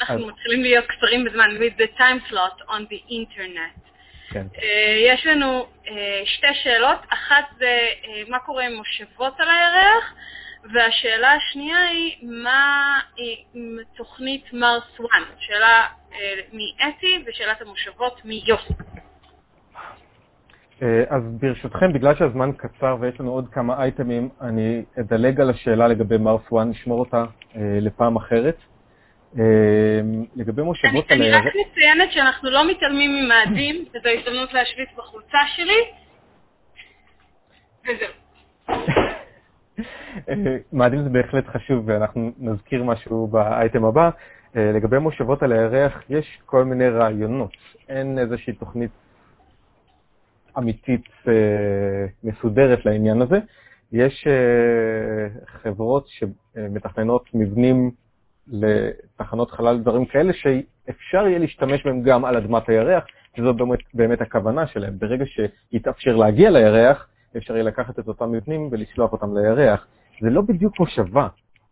אנחנו מתחילים להיות קצרים בזמן, with the time slot on the internet. כן. אה, יש לנו אה, שתי שאלות, אחת זה אה, מה קורה עם מושבות על הירח, והשאלה השנייה היא, מה עם תוכנית מרס 1? שאלה מאתי ושאלת המושבות מיוסי. אז ברשותכם, בגלל שהזמן קצר ויש לנו עוד כמה אייטמים, אני אדלג על השאלה לגבי מרס 1, נשמור אותה לפעם אחרת. לגבי מושבות על... אני רק מציינת שאנחנו לא מתעלמים ממאדים, וזו הזדמנות להשוויץ בחולצה שלי, וזהו. מאדים זה בהחלט חשוב, ואנחנו נזכיר משהו באייטם הבא. אה, לגבי מושבות על הירח, יש כל מיני רעיונות. אין איזושהי תוכנית אמיתית אה, מסודרת לעניין הזה. יש אה, חברות שמתכננות מבנים לתחנות חלל, דברים כאלה, שאפשר יהיה להשתמש בהם גם על אדמת הירח, וזאת באמת, באמת הכוונה שלהם. ברגע שיתאפשר להגיע לירח, אפשר יהיה לקחת את אותם מבנים ולשלוח אותם לירח. זה לא בדיוק מושבה,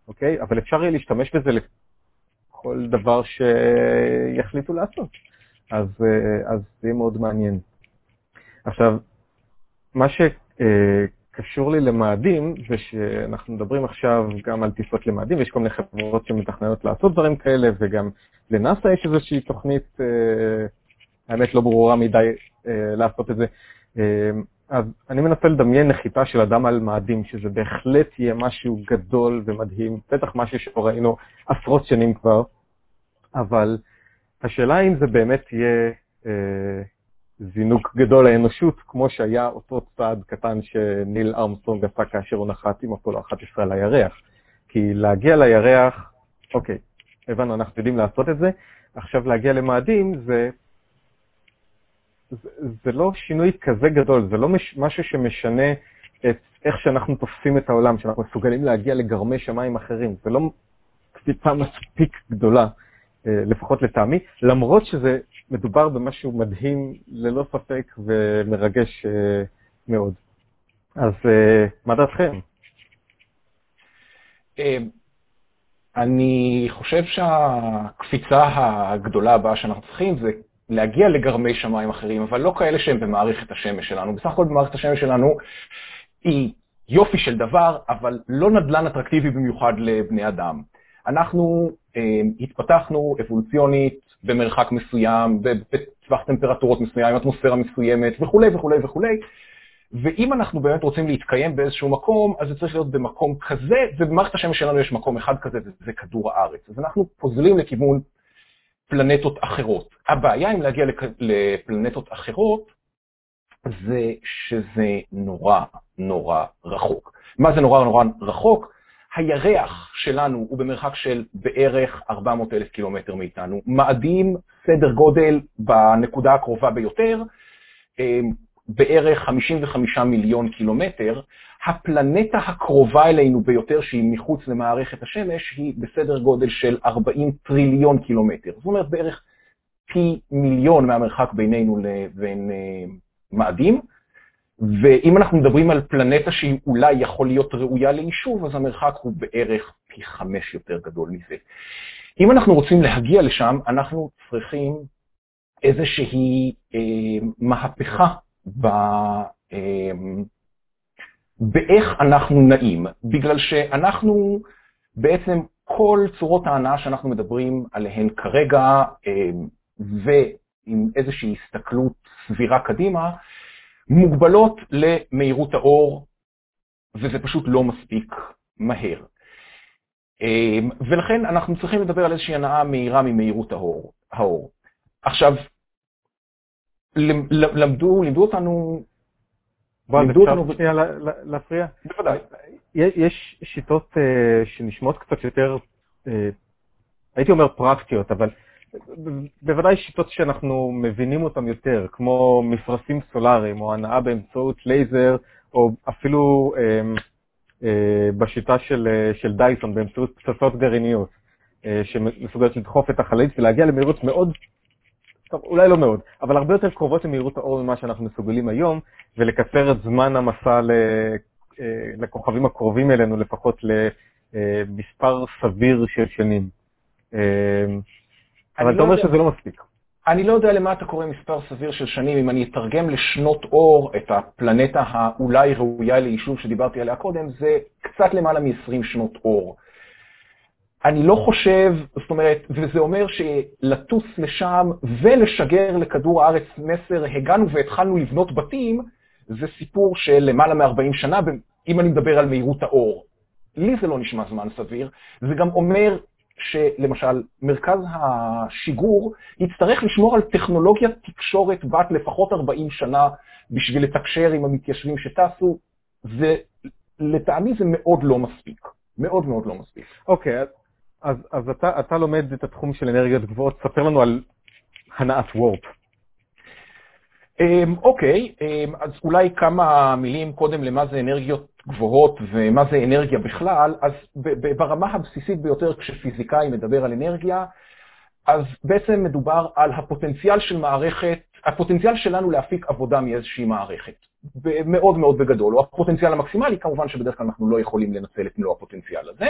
אוקיי? אבל אפשר יהיה להשתמש בזה לכל דבר שיחליטו לעשות. אז, אה, אז זה יהיה מאוד מעניין. עכשיו, מה שקשור לי למאדים, זה שאנחנו מדברים עכשיו גם על טיסות למאדים, ויש כל מיני חברות שמתכננות לעשות דברים כאלה, וגם לנאס"א יש איזושהי תוכנית, אה, האמת לא ברורה מדי אה, לעשות את זה. אז אני מנסה לדמיין נחיתה של אדם על מאדים, שזה בהחלט יהיה משהו גדול ומדהים, בטח משהו שראינו עשרות שנים כבר, אבל השאלה אם זה באמת יהיה אה, זינוק גדול לאנושות, כמו שהיה אותו צעד קטן שניל ארמסטרונג עשה כאשר הוא נחת עם אפולו 11 על הירח. כי להגיע לירח, אוקיי, הבנו, אנחנו יודעים לעשות את זה, עכשיו להגיע למאדים זה זה, זה לא שינוי כזה גדול, זה לא מש, משהו שמשנה את איך שאנחנו תופסים את העולם, שאנחנו מסוגלים להגיע לגרמי שמיים אחרים. זה לא קפיצה מספיק גדולה, אה, לפחות לטעמי, למרות שזה מדובר במשהו מדהים ללא ספק ומרגש אה, מאוד. אז אה, מה דעתכם? אני חושב שהקפיצה הגדולה הבאה שאנחנו צריכים זה להגיע לגרמי שמיים אחרים, אבל לא כאלה שהם במערכת השמש שלנו. בסך הכל במערכת השמש שלנו היא יופי של דבר, אבל לא נדל"ן אטרקטיבי במיוחד לבני אדם. אנחנו אה, התפתחנו אבולוציונית במרחק מסוים, בטווח טמפרטורות מסוים, אטמוספירה מסוימת וכולי וכולי וכולי, ואם אנחנו באמת רוצים להתקיים באיזשהו מקום, אז זה צריך להיות במקום כזה, ובמערכת השמש שלנו יש מקום אחד כזה, וזה כדור הארץ. אז אנחנו פוזלים לכיוון פלנטות אחרות. הבעיה עם להגיע לפלנטות אחרות זה שזה נורא נורא רחוק. מה זה נורא נורא רחוק? הירח שלנו הוא במרחק של בערך 400 אלף קילומטר מאיתנו. מאדים סדר גודל בנקודה הקרובה ביותר, אה, בערך 55 מיליון קילומטר. הפלנטה הקרובה אלינו ביותר, שהיא מחוץ למערכת השמש, היא בסדר גודל של 40 טריליון קילומטר. זאת אומרת, בערך פי מיליון מהמרחק בינינו לבין אה, מאדים. ואם אנחנו מדברים על פלנטה שהיא אולי יכול להיות ראויה ליישוב, אז המרחק הוא בערך פי חמש יותר גדול מזה. אם אנחנו רוצים להגיע לשם, אנחנו צריכים איזושהי אה, מהפכה ב, אה, באיך אנחנו נעים, בגלל שאנחנו בעצם כל צורות ההנאה שאנחנו מדברים עליהן כרגע, אה, ועם איזושהי הסתכלות סבירה קדימה, מוגבלות למהירות האור, וזה פשוט לא מספיק מהר. אה, ולכן אנחנו צריכים לדבר על איזושהי הנאה מהירה ממהירות האור. האור. עכשיו, למדו, לימדו אותנו... בוא, אפשר שנייה להפריע? בוודאי. יש שיטות uh, שנשמעות קצת יותר, uh, הייתי אומר פרקטיות, אבל בוודאי שיטות שאנחנו מבינים אותן יותר, כמו מפרשים סולאריים, או הנאה באמצעות לייזר, או אפילו um, uh, בשיטה של, uh, של דייסון, באמצעות פצצות גרעיניות, uh, שמסוגלת לדחוף את החללית ולהגיע למהירות מאוד טוב, אולי לא מאוד, אבל הרבה יותר קרובות למהירות האור ממה שאנחנו מסוגלים היום, ולקצר את זמן המסע אה, לכוכבים הקרובים אלינו לפחות למספר סביר של שנים. אה, אבל אתה לא אומר שזה לא מספיק. אני לא יודע למה אתה קורא מספר סביר של שנים. אם אני אתרגם לשנות אור את הפלנטה האולי ראויה ליישוב שדיברתי עליה קודם, זה קצת למעלה מ-20 שנות אור. אני לא חושב, זאת אומרת, וזה אומר שלטוס לשם ולשגר לכדור הארץ מסר, הגענו והתחלנו לבנות בתים, זה סיפור של למעלה מ-40 שנה, אם אני מדבר על מהירות האור. לי זה לא נשמע זמן סביר, זה גם אומר שלמשל, מרכז השיגור יצטרך לשמור על טכנולוגיית תקשורת בת לפחות 40 שנה בשביל לתקשר עם המתיישבים שטסו, זה, לטעמי זה מאוד לא מספיק. מאוד מאוד לא מספיק. אוקיי, okay, אז, אז אתה, אתה לומד את התחום של אנרגיות גבוהות, ספר לנו על הנעת וורפ. אמ, אוקיי, um, okay, um, אז אולי כמה מילים קודם למה זה אנרגיות גבוהות ומה זה אנרגיה בכלל, אז ברמה הבסיסית ביותר, כשפיזיקאי מדבר על אנרגיה, אז בעצם מדובר על הפוטנציאל של מערכת, הפוטנציאל שלנו להפיק עבודה מאיזושהי מערכת, מאוד מאוד בגדול, או הפוטנציאל המקסימלי, כמובן שבדרך כלל אנחנו לא יכולים לנצל את מלוא הפוטנציאל הזה.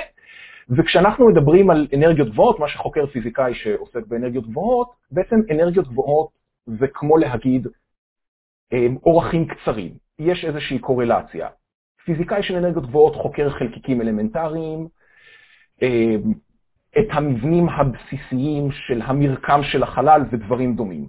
וכשאנחנו מדברים על אנרגיות גבוהות, מה שחוקר פיזיקאי שעוסק באנרגיות גבוהות, בעצם אנרגיות גבוהות זה כמו להגיד אורחים קצרים, יש איזושהי קורלציה. פיזיקאי של אנרגיות גבוהות חוקר חלקיקים אלמנטריים, את המבנים הבסיסיים של המרקם של החלל ודברים דומים.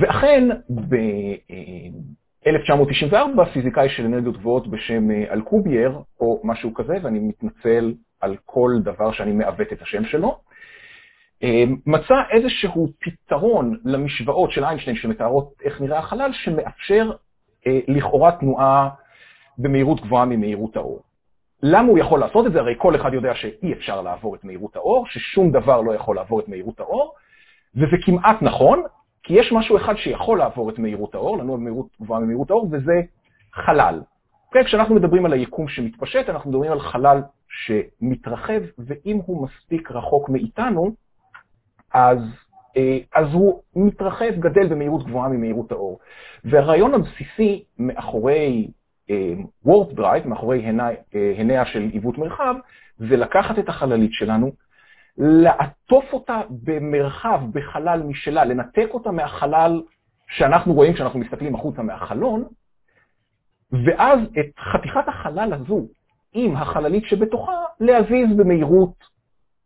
ואכן, ב-1994 פיזיקאי של אנרגיות גבוהות בשם אלקובייר, או משהו כזה, ואני מתנצל על כל דבר שאני מעוות את השם שלו, מצא איזשהו פתרון למשוואות של איינשטיין שמתארות איך נראה החלל, שמאפשר לכאורה תנועה במהירות גבוהה ממהירות האור. למה הוא יכול לעשות את זה? הרי כל אחד יודע שאי אפשר לעבור את מהירות האור, ששום דבר לא יכול לעבור את מהירות האור, וזה כמעט נכון, כי יש משהו אחד שיכול לעבור את מהירות האור, לנוע במהירות גבוהה ממהירות האור, וזה חלל. Okay, אוקיי? כשאנחנו מדברים על היקום שמתפשט, אנחנו מדברים על חלל שמתרחב, ואם הוא מספיק רחוק מאיתנו, אז, אה, אז הוא מתרחב, גדל במהירות גבוהה ממהירות האור. והרעיון הבסיסי מאחורי Warp uh, Drive, מאחורי הנעה uh, של עיוות מרחב, זה לקחת את החללית שלנו, לעטוף אותה במרחב, בחלל משלה, לנתק אותה מהחלל שאנחנו רואים כשאנחנו מסתכלים החוצה מהחלון, ואז את חתיכת החלל הזו, עם החללית שבתוכה, להזיז במהירות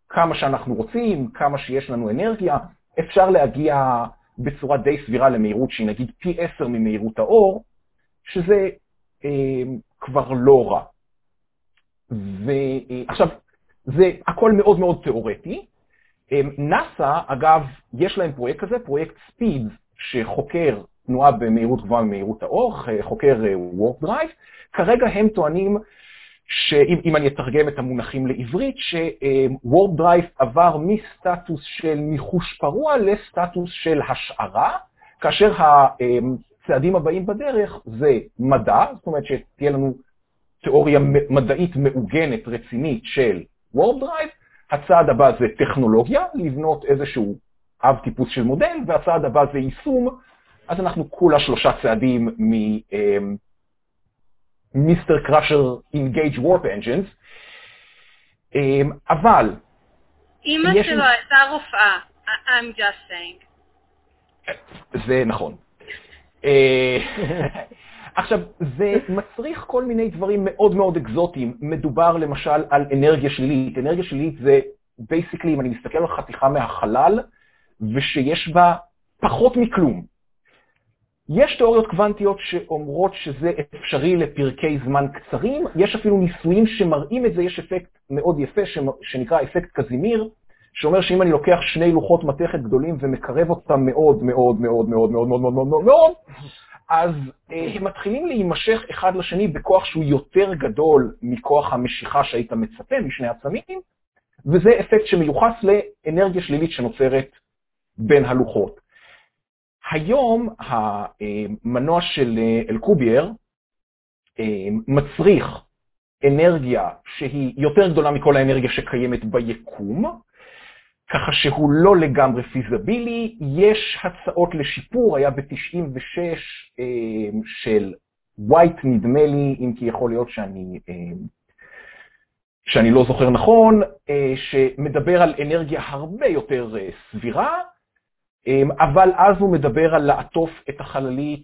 כמה שאנחנו רוצים, כמה שיש לנו אנרגיה. אפשר להגיע בצורה די סבירה למהירות שהיא נגיד פי עשר ממהירות האור, שזה אה, כבר לא רע. ועכשיו, זה הכל מאוד מאוד תיאורטי. אה, נאס"א, אגב, יש להם פרויקט כזה, פרויקט Speed, שחוקר תנועה במהירות גבוהה ממהירות האור, חוקר Warp Drive. כרגע הם טוענים שאם אני אתרגם את המונחים לעברית, ש-Warp Drive עבר מסטטוס של ניחוש פרוע לסטטוס של השערה, כאשר הצעדים הבאים בדרך זה מדע, זאת אומרת שתהיה לנו תיאוריה מדעית מעוגנת, רצינית של Warp Drive, הצעד הבא זה טכנולוגיה, לבנות איזשהו אב טיפוס של מודל, והצעד הבא זה יישום, אז אנחנו כולה שלושה צעדים מ... Mister Crusher engage warp engines, אבל... אימא שלו הייתה רופאה, I'm just saying. זה נכון. אה, עכשיו, זה מצריך כל מיני דברים מאוד מאוד אקזוטיים. מדובר למשל על אנרגיה שלילית. אנרגיה שלילית זה, basically, אם אני מסתכל על חתיכה מהחלל, ושיש בה פחות מכלום. יש תיאוריות קוונטיות שאומרות שזה אפשרי לפרקי זמן קצרים, יש אפילו ניסויים שמראים את זה, יש אפקט מאוד יפה שנקרא אפקט קזימיר, שאומר שאם אני לוקח שני לוחות מתכת גדולים ומקרב אותם מאוד מאוד מאוד מאוד מאוד מאוד מאוד מאוד מאוד אז הם מתחילים להימשך אחד לשני בכוח שהוא יותר גדול מכוח המשיכה שהיית מצפה משני עצמים, וזה אפקט שמיוחס לאנרגיה שלילית שנוצרת בין הלוחות. היום המנוע של אלקובייר מצריך אנרגיה שהיא יותר גדולה מכל האנרגיה שקיימת ביקום, ככה שהוא לא לגמרי פיזבילי. יש הצעות לשיפור, היה ב-96 של ווייט, נדמה לי, אם כי יכול להיות שאני, שאני לא זוכר נכון, שמדבר על אנרגיה הרבה יותר סבירה, אבל אז הוא מדבר על לעטוף את החללית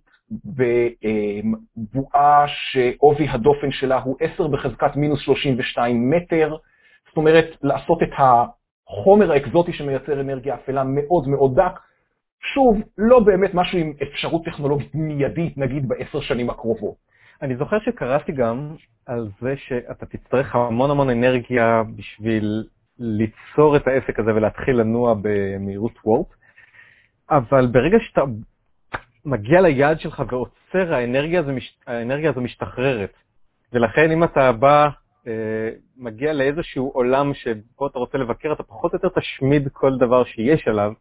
בבועה שעובי הדופן שלה הוא 10 בחזקת מינוס 32 מטר, זאת אומרת, לעשות את החומר האקזוטי שמייצר אנרגיה אפלה מאוד מאוד דק. שוב, לא באמת משהו עם אפשרות טכנולוגית מיידית, נגיד בעשר שנים הקרובות. אני זוכר שקראתי גם על זה שאתה תצטרך המון המון אנרגיה בשביל ליצור את העסק הזה ולהתחיל לנוע במהירות וורפ. אבל ברגע שאתה מגיע ליעד שלך ועוצר, האנרגיה הזו, מש... האנרגיה הזו משתחררת. ולכן אם אתה בא, אה, מגיע לאיזשהו עולם שבו אתה רוצה לבקר, אתה פחות או יותר תשמיד כל דבר שיש עליו,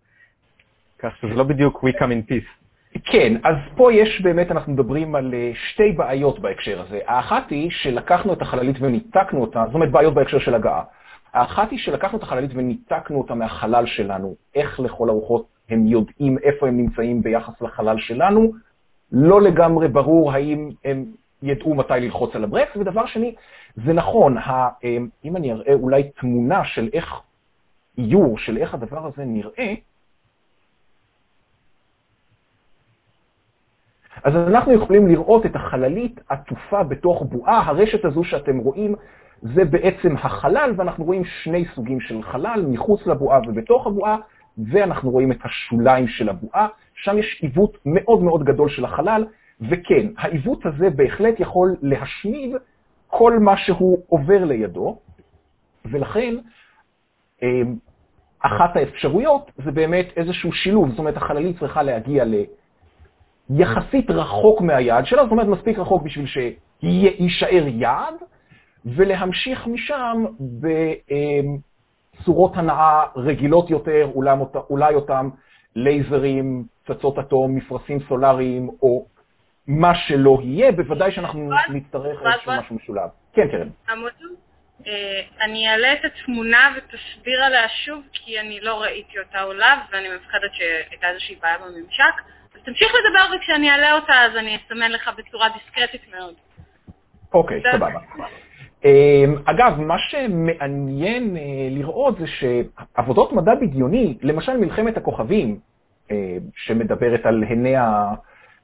כך שזה לא בדיוק we come in peace. כן, אז פה יש באמת, אנחנו מדברים על אה, שתי בעיות בהקשר הזה. האחת היא שלקחנו את החללית וניתקנו אותה, זאת אומרת בעיות בהקשר של הגעה. האחת היא שלקחנו את החללית וניתקנו אותה מהחלל שלנו. איך לכל הרוחות הם יודעים איפה הם נמצאים ביחס לחלל שלנו? לא לגמרי ברור האם הם ידעו מתי ללחוץ על הברקס. ודבר שני, זה נכון, אה, אם אני אראה אולי תמונה של איך, איור של איך הדבר הזה נראה, אז אנחנו יכולים לראות את החללית עטופה בתוך בועה. הרשת הזו שאתם רואים זה בעצם החלל, ואנחנו רואים שני סוגים של חלל, מחוץ לבועה ובתוך הבועה, ואנחנו רואים את השוליים של הבועה. שם יש עיוות מאוד מאוד גדול של החלל, וכן, העיוות הזה בהחלט יכול להשמיד כל מה שהוא עובר לידו, ולכן אמ, אחת האפשרויות זה באמת איזשהו שילוב, זאת אומרת, החללית צריכה להגיע ל... יחסית רחוק מהיעד שלה, זאת אומרת מספיק רחוק בשביל שיישאר יעד, ולהמשיך משם בצורות הנעה רגילות יותר, אולי, אותם לייזרים, פצצות אטום, מפרשים סולאריים, או מה שלא יהיה, בוודאי שאנחנו נצטרך איזשהו משהו משולב. כן, קרן. אה, אני אעלה את התמונה ותסביר עליה שוב, כי אני לא ראיתי אותה עולה, ואני מפחדת שהייתה איזושהי בעיה בממשק. תמשיך לדבר וכשאני אעלה אותה אז אני אסמן לך בצורה דיסקרטית מאוד. אוקיי, סבבה. אמ, אגב, מה שמעניין אה, לראות זה שעבודות מדע בדיוני, למשל מלחמת הכוכבים, אה, שמדברת על הנע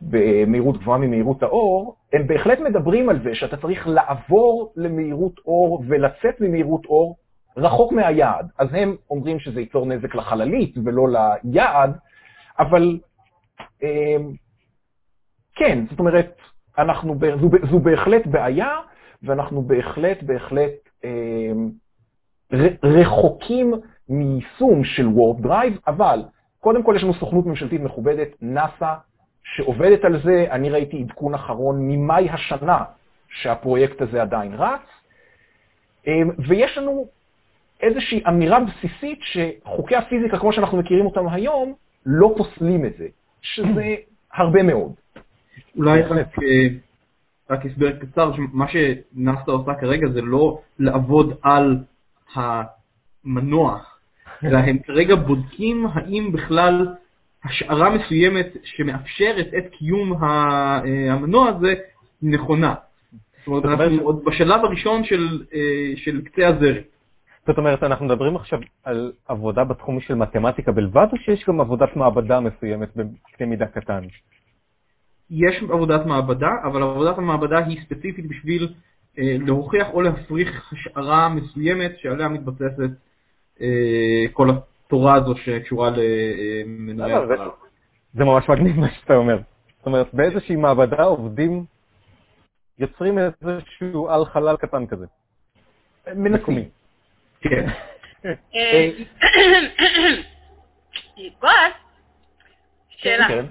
במהירות גבוהה ממהירות האור, הם בהחלט מדברים על זה שאתה צריך לעבור למהירות אור ולצאת ממהירות אור רחוק מהיעד. אז הם אומרים שזה ייצור נזק לחללית ולא ליעד, אבל אמ, כן, זאת אומרת, אנחנו, זו, זו בהחלט בעיה, ואנחנו בהחלט, בהחלט אמ, רחוקים מיישום של Warp Drive, אבל קודם כל יש לנו סוכנות ממשלתית מכובדת, נאס"א, שעובדת על זה. אני ראיתי עדכון אחרון ממאי השנה שהפרויקט הזה עדיין רץ, אמ, ויש לנו איזושהי אמירה בסיסית שחוקי הפיזיקה, כמו שאנחנו מכירים אותם היום, לא פוסלים את זה. שזה הרבה מאוד. אולי רק, אה, רק הסבר קצר, מה שנאס"א עושה כרגע זה לא לעבוד על המנוח, אלא הם כרגע בודקים האם בכלל השערה מסוימת שמאפשרת את קיום אה, המנוע הזה נכונה. זאת אומרת, אנחנו עוד בשלב הראשון של, אה, של קצה הזרת. זאת אומרת, אנחנו מדברים עכשיו על עבודה בתחום של מתמטיקה בלבד, או שיש גם עבודת מעבדה מסוימת בקנה מידה קטן? יש עבודת מעבדה, אבל עבודת המעבדה היא ספציפית בשביל אה, להוכיח או להפריך השערה מסוימת שעליה מתבססת אה, כל התורה הזו שקשורה למנועי החלל. לא, זה ממש מגניב מה שאתה אומר. זאת אומרת, באיזושהי מעבדה עובדים, יוצרים איזשהו על חלל קטן כזה. מנסים. כן. אה, בועז, שאלה, כן.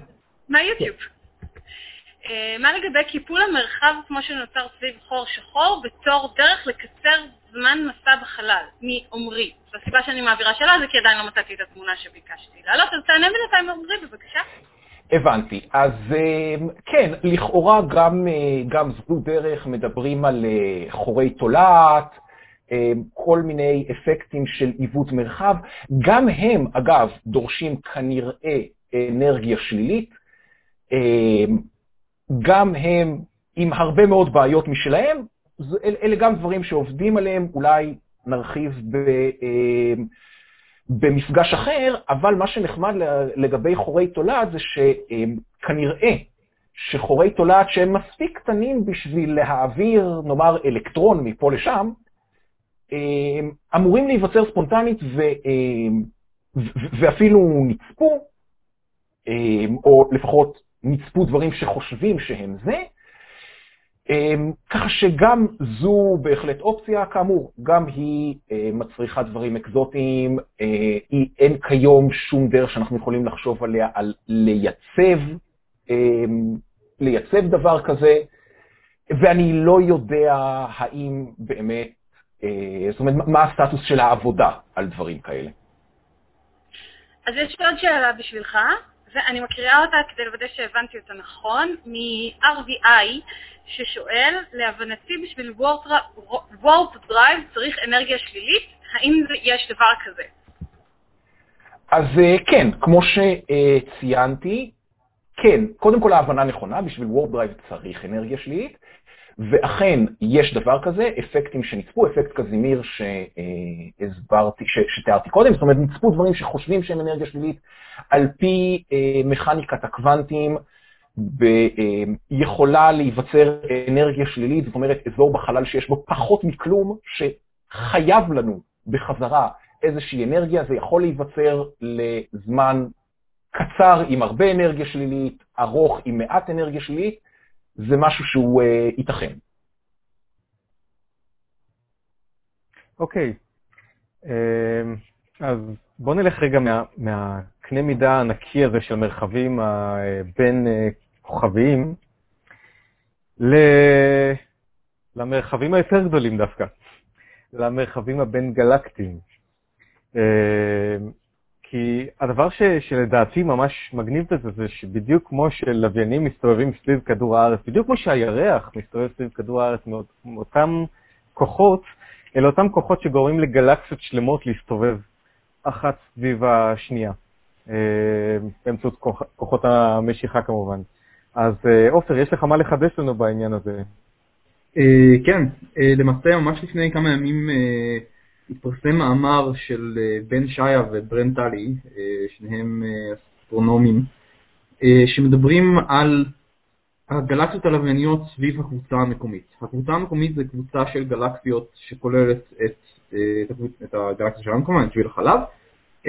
אה, מה לגבי קיפול המרחב כמו שנוצר סביב חור שחור בתור דרך לקצר זמן מסע בחלל, מעומרי? והסיבה שאני מעבירה שאלה זה כי עדיין לא מצאתי את התמונה שביקשתי לעלות, אז תענה בינתיים עומרי בבקשה. הבנתי. אז אה, כן, לכאורה גם, גם זו דרך, מדברים על חורי תולעת, אה, כל מיני אפקטים של עיוות מרחב. גם הם, אגב, דורשים כנראה אנרגיה שלילית. אה, גם הם עם הרבה מאוד בעיות משלהם. אלה גם דברים שעובדים עליהם, אולי נרחיב ב, אה, במפגש אחר, אבל מה שנחמד לגבי חורי תולעת זה שכנראה שחורי תולעת שהם מספיק קטנים בשביל להעביר, נאמר, אלקטרון מפה לשם, אמ, אמורים להיווצר ספונטנית ו, אמ, ואפילו נצפו, או לפחות נצפו דברים שחושבים שהם זה, ככה שגם זו בהחלט אופציה, כאמור, גם היא מצריכה דברים אקזוטיים, היא, אין כיום שום דרך שאנחנו יכולים לחשוב עליה על לייצב, לייצב דבר כזה, ואני לא יודע האם באמת אה, זאת אומרת, מה הסטטוס של העבודה על דברים כאלה? אז יש עוד שאלה בשבילך, ואני מקריאה אותה כדי לוודא שהבנתי אותה נכון, מ-RVI, ששואל, להבנתי בשביל Warp Drive צריך אנרגיה שלילית, האם יש דבר כזה? אז אה, כן, כמו שציינתי, כן, קודם כל ההבנה נכונה, בשביל Warp Drive צריך אנרגיה שלילית, ואכן יש דבר כזה, אפקטים שנצפו, אפקט קזימיר שהסברתי, ש, שתיארתי קודם, זאת אומרת, נצפו דברים שחושבים שהם אנרגיה שלילית, על פי אה, מכניקת הקוונטים, ב, אה, יכולה להיווצר אנרגיה שלילית, זאת אומרת, אזור בחלל שיש בו פחות מכלום, שחייב לנו בחזרה איזושהי אנרגיה, זה יכול להיווצר לזמן קצר עם הרבה אנרגיה שלילית, ארוך עם מעט אנרגיה שלילית, זה משהו שהוא אה, ייתכן. אוקיי, אה, אז בואו נלך רגע מה, מהקנה מידה הענקי הזה של מרחבים הבין אה, כוכביים ל... למרחבים היותר גדולים דווקא, למרחבים הבין גלקטיים. כי הדבר ש, שלדעתי ממש מגניב בזה, זה שבדיוק כמו שלוויינים מסתובבים סביב כדור הארץ, בדיוק כמו שהירח מסתובב סביב כדור הארץ מאותם כוחות, אלה אותם כוחות שגורמים לגלקסיות שלמות להסתובב אחת סביב השנייה, אה, באמצעות כוח, כוחות המשיכה כמובן. אז אה, עופר, יש לך מה לחדש לנו בעניין הזה. אה, כן, למעשה ממש לפני כמה ימים התפרסם מאמר של אה, בן שעיה וברן טלי, אה, שניהם אה, אסטרונומים, שמדברים על הגלקסיות הלווייניות סביב הקבוצה המקומית. הקבוצה המקומית זה קבוצה של גלקסיות שכוללת את, את, את הגלקסיה שלנו כמובן, את שביל החלב,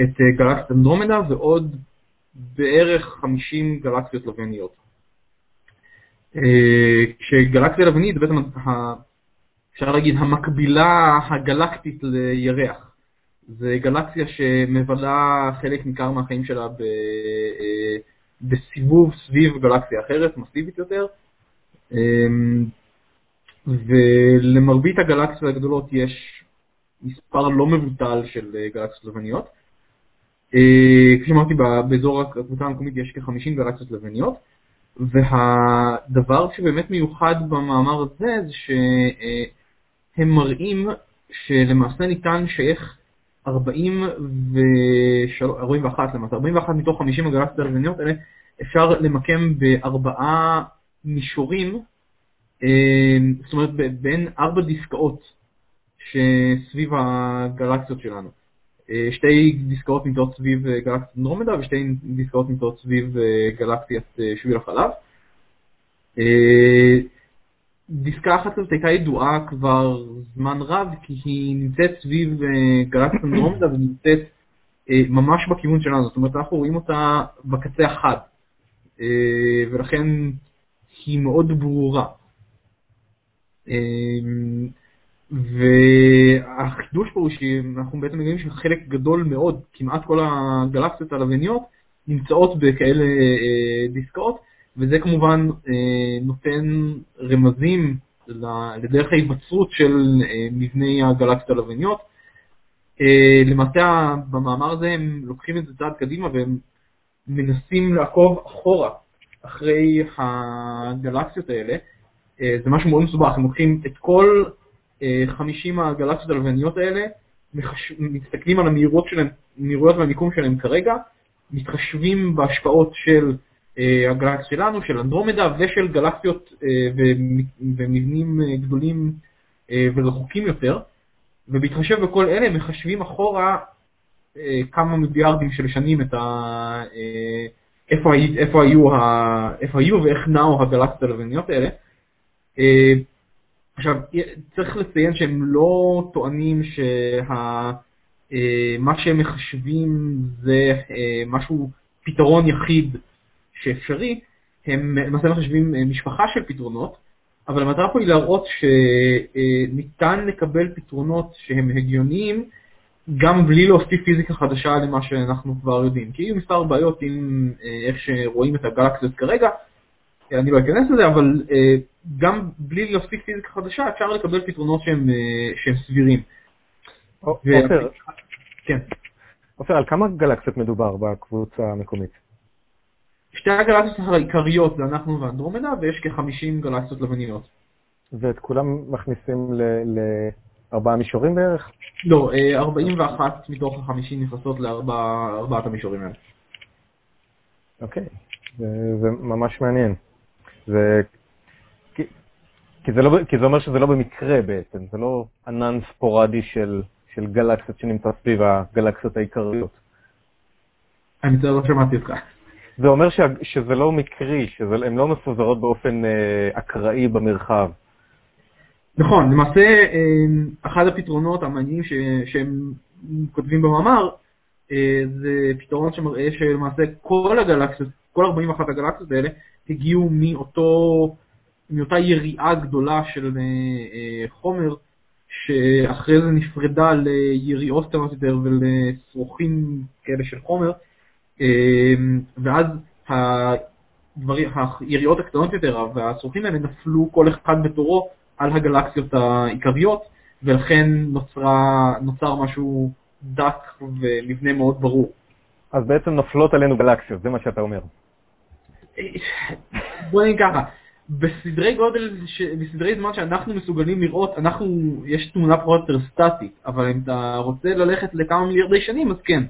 את גלקסיית אנדרומדה ועוד בערך 50 גלקסיות לווייניות. כשגלקסיה לוויינית זה בעצם אפשר להגיד, המקבילה הגלקטית לירח. זה גלקסיה שמבלה חלק ניכר מהחיים שלה ב, אה, בסיבוב סביב גלקסיה אחרת, מסיבית יותר. אמ, ולמרבית הגלקסיות הגדולות יש מספר לא מבוטל של גלקסיות לבניות. אה, כפי שאמרתי, באזור הקבוצה המקומית יש כ-50 גלקסיות לבניות, והדבר שבאמת מיוחד במאמר הזה זה ש... הם מראים שלמעשה ניתן שייך 41 למעשה, 41 מתוך 50 הגלקסיות הלווייניות האלה אפשר למקם בארבעה מישורים, אה, זאת אומרת בין ארבע דיסקאות שסביב הגלקסיות שלנו. אה, שתי דיסקאות נמצאות סביב גלקסיית אנדרומדה ושתי דיסקאות נמצאות סביב אה, גלקסיית שביל החלב. דיסקה אחת כזאת הייתה ידועה כבר זמן רב, כי היא נמצאת סביב uh, גלקסיית אנדרומדה ונמצאת uh, ממש בכיוון שלנו, זאת אומרת אנחנו רואים אותה בקצה החד, uh, ולכן היא מאוד ברורה. והחידוש פה הוא שאנחנו בעצם מגלים שחלק גדול מאוד, כמעט כל הגלקסיות הלוויניות, נמצאות בכאלה דיסקאות, וזה כמובן אה, נותן רמזים לדרך ההיווצרות של אה, מבני הגלקסיות הלוויניות. אה, למעשה במאמר הזה הם לוקחים את זה צעד קדימה והם מנסים לעקוב אחורה אחרי הגלקסיות האלה. זה משהו מאוד מסובך, הם לוקחים את כל אה, 50 הגלקסיות הלוויניות האלה, מחש... מסתכלים על המהירויות שלהם, המהירויות והמיקום שלהם כרגע, מתחשבים בהשפעות של הגלקסיה שלנו, של אנדרומדה ושל גלקסיות אה, ומבנים אה, גדולים ורחוקים יותר, ובהתחשב בכל אלה מחשבים אחורה כמה מיליארדים של שנים את ה... איפה, איפה, היו, ה... איפה היו ואיך נעו הגלקסיות הלבניות האלה. עכשיו, צריך לציין שהם לא טוענים שמה שהם מחשבים זה משהו, פתרון יחיד שאפשרי, הם למעשה מחשבים אה, משפחה של פתרונות, אבל המטרה פה היא להראות שניתן לקבל פתרונות שהם הגיוניים גם בלי להוסיף פיזיקה חדשה למה שאנחנו כבר יודעים. כי יהיו מספר בעיות עם אה, איך שרואים את הגלקסיות כרגע, אני לא אכנס לזה, אבל אה, גם בלי להוסיף פיזיקה חדשה אפשר לקבל פתרונות שהם, שהם סבירים. עופר, כן. עופר, על כמה גלקסיות מדובר בקבוצה המקומית? שתי הגלקסיות העיקריות זה אנחנו ואנדרומדה, ויש כ-50 גלקסיות לבניות. ואת כולם מכניסים ל- לארבעה מישורים בערך? לא, אה, 41 מתוך ה-50 נכנסות לארבעת המישורים האלה. אוקיי, זה, זה ממש מעניין. זה, כי, כי, זה לא, כי זה אומר שזה לא במקרה בעצם, זה לא ענן ספורדי של, של גלקסיות שנמצא סביב הגלקסיות העיקריות. אני מצטער, לא שמעתי אותך. זה אומר ש, שזה לא מקרי, שהן לא מפוזרות באופן אה, אקראי במרחב. נכון, למעשה אה, אחד הפתרונות המעניינים ש- שהם כותבים במאמר, אה, זה פתרון שמראה שלמעשה כל הגלקסיות, כל 41 הגלקסיות האלה, הגיעו מאותו, מאותה יריעה גדולה של אה, אה, חומר, שאחרי זה נפרדה ליריעות קטנות יותר ולשרוכים כאלה של חומר, ואז הדברים, היריעות הקטנות יותר והשרוכים האלה נפלו כל אחד בתורו על הגלקסיות העיקריות, ולכן נוצרה, נוצר משהו דק ומבנה מאוד ברור. אז בעצם נופלות עלינו גלקסיות, זה מה שאתה אומר. בוא נגיד ככה, בסדרי גודל, ש... בסדרי זמן שאנחנו מסוגלים לראות, אנחנו, יש תמונה פחות יותר סטטית, אבל אם אתה רוצה ללכת לכמה מיליארדי שנים, אז כן.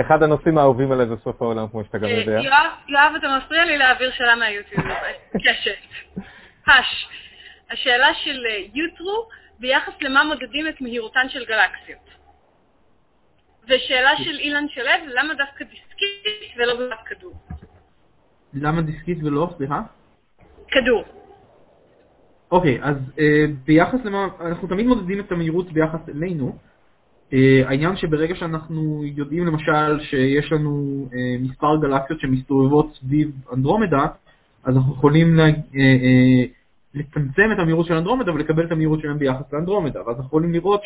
אחד הנושאים אה, האהובים עליי זה סוף העולם, כמו שאתה גם אה, יודע. יואב, יואב, אתה מפריע לי להעביר שאלה מהיוטיוב. קשת. הש. השאלה של אה, יוטרו, ביחס למה מודדים את מהירותן של גלקסיות. ושאלה של אילן שלו, למה דווקא דיסקית ולא בבת כדור? למה דיסקית ולא, סליחה? כדור. אוקיי, אז אה, ביחס למה, אנחנו תמיד מודדים את המהירות ביחס אלינו. אה, העניין שברגע שאנחנו יודעים למשל שיש לנו אה, מספר גלקסיות שמסתובבות סביב אנדרומדה, אז אנחנו יכולים לה, אה, אה, לצמצם את המהירות של אנדרומדה ולקבל את המהירות שלהם ביחס לאנדרומדה, ואז אנחנו יכולים לראות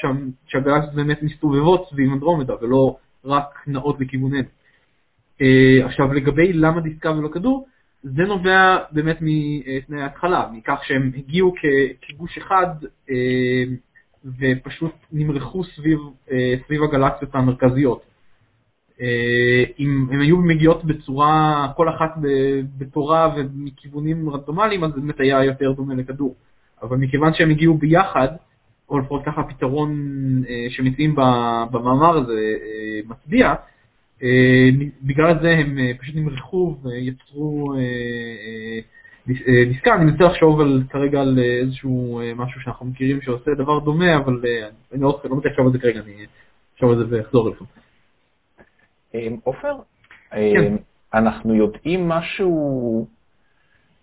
שהגלקסיות באמת מסתובבות סביב אנדרומדה ולא רק נעות לכיווננו. עכשיו לגבי למה דיסקה ולא כדור, זה נובע באמת מתנאי ההתחלה, מכך שהם הגיעו כגוש אחד אה, ופשוט נמרחו סביב, אה, סביב הגלקסיות המרכזיות. אה, אם הן היו מגיעות בצורה, כל אחת בתורה ומכיוונים רנדומליים, אז באמת היה יותר דומה לכדור. אבל מכיוון שהם הגיעו ביחד, או לפחות ככה הפתרון שמציעים במאמר הזה מצביע, בגלל זה הם אה, פשוט נמרחו ויצרו אה, אה, אה, דיסקה. אני מנסה לחשוב על, כרגע על אה, איזשהו אה, משהו שאנחנו מכירים שעושה דבר דומה, אבל אה, אני לא לא מצליח לחשוב על זה כרגע, אני אחשוב על זה ואחזור אליכם. אה, עופר, כן. אה, אנחנו יודעים משהו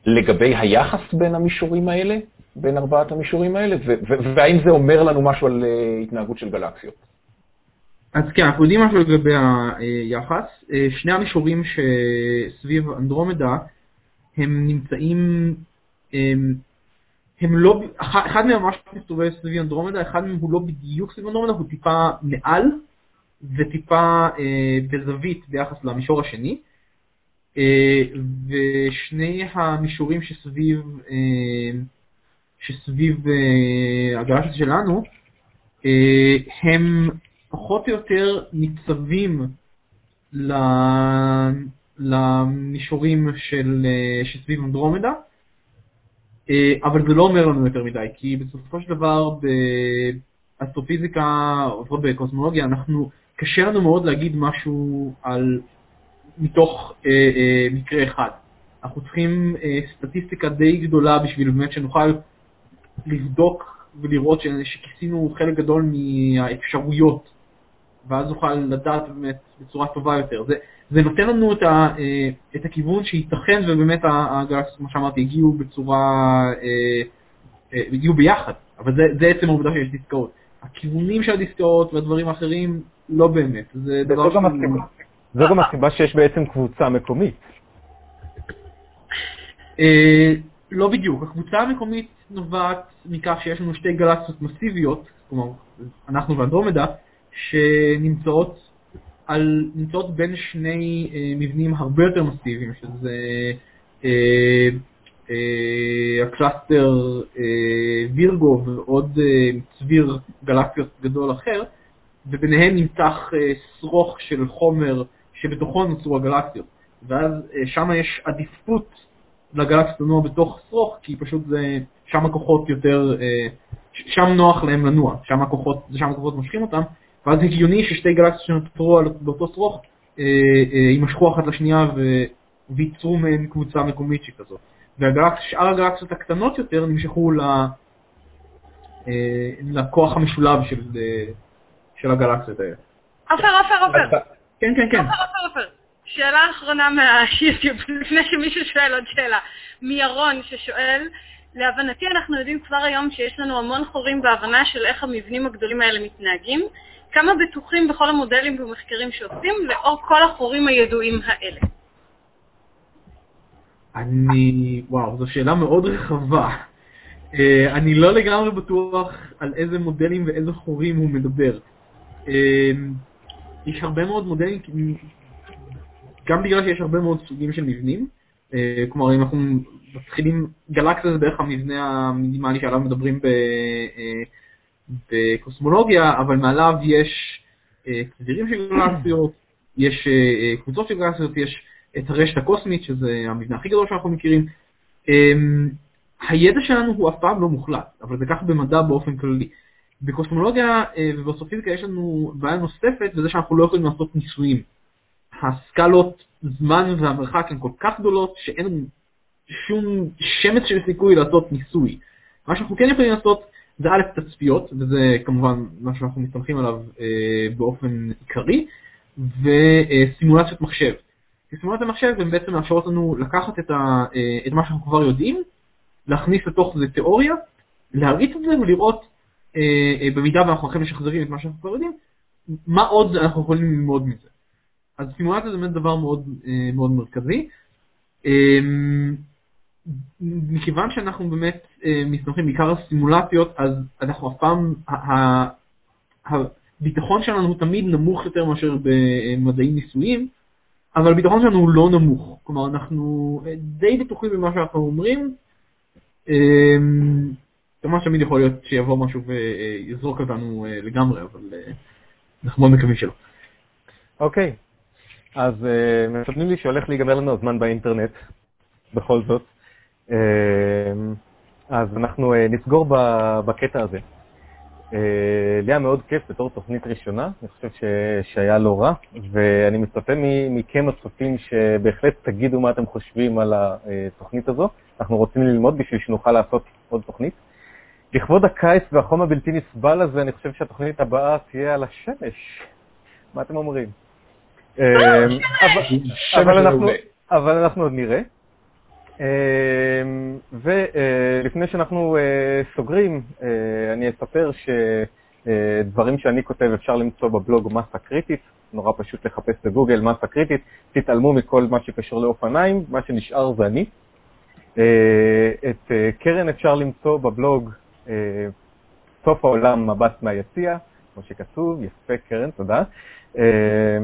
לגבי היחס בין המישורים האלה, בין ארבעת המישורים האלה, והאם זה אומר לנו משהו על אה, התנהגות של גלקסיות? אז כן, אנחנו יודעים משהו לגבי היחס. אה, שני המישורים שסביב אנדרומדה, הם נמצאים, הם, הם לא, אח- אחד מהם ממש מסתובב סביב אנדרומדה, אחד מהם הוא לא בדיוק סביב אנדרומדה, הוא טיפה מעל וטיפה אה, בזווית ביחס למישור השני. אה, ושני המישורים שסביב, אה, שסביב אה, הגלקסיה שלנו, אה, הם פחות או יותר ניצבים למישורים של, אה, שסביב אנדרומדה, אה, אבל זה לא אומר לנו יותר מדי, כי בסופו של דבר באסטרופיזיקה, לפחות בקוסמולוגיה, אנחנו, קשה לנו מאוד להגיד משהו על, מתוך אה, אה, מקרה אחד. אנחנו צריכים אה, סטטיסטיקה די גדולה בשביל באמת שנוכל לבדוק ולראות שכיסינו חלק גדול מהאפשרויות, ואז נוכל לדעת באמת בצורה טובה יותר. זה, זה נותן לנו את, ה, אה, את הכיוון שייתכן ובאמת הגלקסיות, כמו שאמרתי, הגיעו בצורה, אה, אה, הגיעו ביחד, אבל זה, זה עצם העובדה שיש דיסקאות. הכיוונים של הדיסקאות והדברים האחרים, לא באמת. זה דבר הסיבה- זו גם הסיבה שיש בעצם קבוצה מקומית. לא בדיוק, הקבוצה המקומית נובעת מכך שיש לנו שתי גלקסיות מסיביות, כלומר אנחנו ואנדרומדה, שנמצאות על, נמצאות בין שני אה, מבנים הרבה יותר מסיביים, שזה אה, אה, ה cluster אה, וירגו ועוד אה, צביר גלקסיות גדול אחר, וביניהם נמתח אה, שרוך של חומר שבתוכו נוצרו הגלקסיות. ואז אה, שם יש עדיפות לגלקסיות לנוע בתוך שרוך, כי פשוט זה, שם הכוחות יותר, אה, שם נוח להם לנוע, שם הכוחות, שם הכוחות מושכים אותם, ואז הגיוני ששתי גלקסיות שנותרו באותו שרוך אה, אה, יימשכו אחת לשנייה וייצרו מהן קבוצה מקומית שכזאת. ושאר הגלקסיות הקטנות יותר נמשכו ל... אה, לכוח המשולב של, של הגלקסיות האלה. עופר, עופר, עופר. כן, כן, כן. עופר, עופר, עופר. שאלה אחרונה מהיוטיוב, לפני שמישהו שואל עוד שאלה. מירון ששואל, להבנתי אנחנו יודעים כבר היום שיש לנו המון חורים בהבנה של איך המבנים הגדולים האלה מתנהגים. כמה בטוחים בכל המודלים ומחקרים שעושים לאור כל החורים הידועים האלה? אני, וואו, זו שאלה מאוד רחבה. אה, אני לא לגמרי בטוח על איזה מודלים ואיזה חורים הוא מדבר. אה, יש הרבה מאוד מודלים, גם בגלל שיש הרבה מאוד סוגים של מבנים. אה, כלומר, אם אנחנו מתחילים, גלקסיה זה בערך המבנה המינימלי שעליו מדברים ב, אה, בקוסמולוגיה, אבל מעליו יש אה, צבירים של גלקסיות, יש אה, אה, קבוצות של גלקסיות, יש את הרשת הקוסמית, שזה המבנה הכי גדול שאנחנו מכירים. אמ, הידע שלנו הוא אף פעם לא מוחלט, אבל זה ככה במדע באופן כללי. בקוסמולוגיה ובאסטרופיזיקה יש לנו בעיה נוספת, וזה שאנחנו לא יכולים לעשות ניסויים. הסקלות זמן והמרחק הן כל כך גדולות, שאין שום שמץ של סיכוי לעשות ניסוי. מה שאנחנו כן יכולים לעשות זה א' תצפיות, וזה כמובן מה שאנחנו מסתמכים עליו אה, באופן עיקרי, וסימולציות מחשב. סימולציות מחשב הן בעצם מאפשרות לנו לקחת את, ה, אה, את מה שאנחנו כבר יודעים, להכניס לתוך זה תיאוריה, להריץ את זה ולראות אה, אה, במידה ואנחנו הולכים לשחזרים את מה שאנחנו כבר יודעים, מה עוד אנחנו יכולים ללמוד מזה. אז סימולציה זה באמת דבר מאוד, אה, מאוד מרכזי. מכיוון שאנחנו באמת אה, מסתמכים בעיקר על סימולציות, אז אנחנו אף פעם, הביטחון שלנו הוא תמיד נמוך יותר מאשר במדעים ניסויים, אבל הביטחון שלנו הוא לא נמוך. כלומר, אנחנו אה, די בטוחים במה שאנחנו אומרים. אה, ממש תמיד יכול להיות שיבוא משהו ויזרוק אותנו לגמרי, אבל אנחנו מאוד מקווים שלא. אוקיי, אז מספרים לי שהולך להיגמר לנו הזמן באינטרנט, בכל זאת. Uh, אז אנחנו uh, נסגור בקטע הזה. Uh, לי היה מאוד כיף בתור תוכנית ראשונה, אני חושב ש... שהיה לא רע, ואני מצפה מכם הצופים שבהחלט תגידו מה אתם חושבים על התוכנית הזו. אנחנו רוצים ללמוד בשביל שנוכל לעשות עוד תוכנית. לכבוד הקיץ והחום הבלתי נסבל הזה, אני חושב שהתוכנית הבאה תהיה על השמש. מה אתם אומרים? אבל- אבל אנחנו- אבל אנחנו עוד נראה. אמ, ולפני שאנחנו אה, סוגרים, אה, אני אספר שדברים שאני כותב אפשר למצוא בבלוג מסה קריטית, נורא פשוט לחפש בגוגל מסה קריטית, תתעלמו מכל מה שקשור לאופניים, מה שנשאר זה אני. אה, את אה, קרן אפשר למצוא בבלוג אה, סוף העולם מבט מהיציע, כמו שכתוב, יפה קרן, תודה. אה,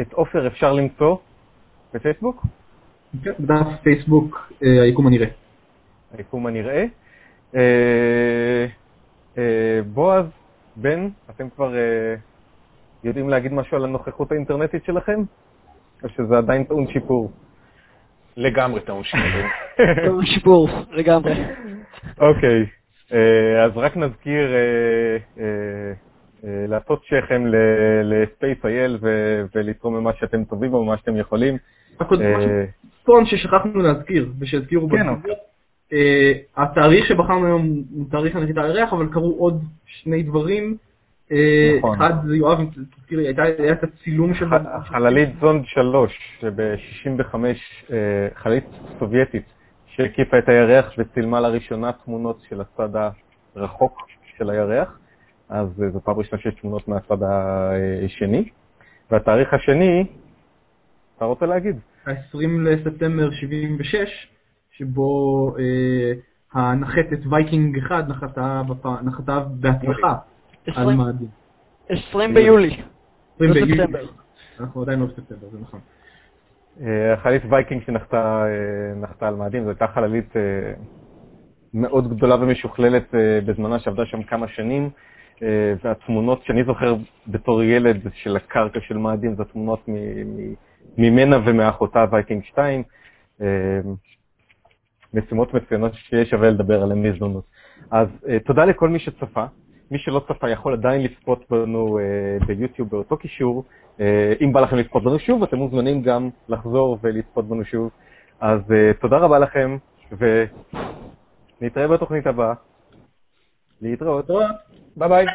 את עופר אפשר למצוא בפייסבוק, כן, בדף פייסבוק, אה, היקום הנראה. היקום הנראה. אה, אה, בועז, בן, אתם כבר יודעים להגיד משהו על הנוכחות האינטרנטית שלכם? או שזה עדיין טעון שיפור? לגמרי טעון שיפור. טוב, שיפור, לגמרי. אוקיי, אה, אז רק נזכיר לעשות שכם ל-Space.il ו- לתרום ממה שאתם טובים בו, ממה שאתם יכולים. רק עוד אה, משהו צפון ששכחנו להזכיר, ושהזכירו כן, בתגובות. אה, התאריך שבחרנו היום הוא תאריך הנחיתה על הירח, אבל קרו עוד שני דברים. אה, נכון. אחד זה יואב, תזכיר לי, הייתה- היה את הצילום של... חללית זונד 3, שב-65, חללית סובייטית, שהקיפה את הירח וצילמה לראשונה תמונות של הצד הרחוק של הירח, אז אה, זו פעם ראשונה שיש תמונות מהצד השני. והתאריך השני, אתה רוצה להגיד? ה-20 לספטמבר 76, שבו אה, הנחתת וייקינג 1 נחתה בפ- נחתה בהצלחה על 20 מאדים. 20 ביולי. 20 לא ביולי. ספטמבר. אנחנו עדיין לא בספטמבר, זה נכון. אה, החללית וייקינג שנחתה אה, נחתה על מאדים, זו הייתה חללית אה, מאוד גדולה ומשוכללת בזמנה שעבדה שם כמה שנים. והתמונות שאני זוכר בתור ילד של הקרקע של מאדים, זה תמונות ממנה ומאחותה וייקינג 2. משימות מצוינות שיהיה שווה לדבר עליהן בהזדמנות. אז תודה לכל מי שצפה. מי שלא צפה יכול עדיין לצפות בנו ביוטיוב באותו קישור. אם בא לכם לצפות בנו שוב, אתם מוזמנים גם לחזור ולצפות בנו שוב. אז תודה רבה לכם, ונתראה בתוכנית הבאה. להתראות. ביי ביי.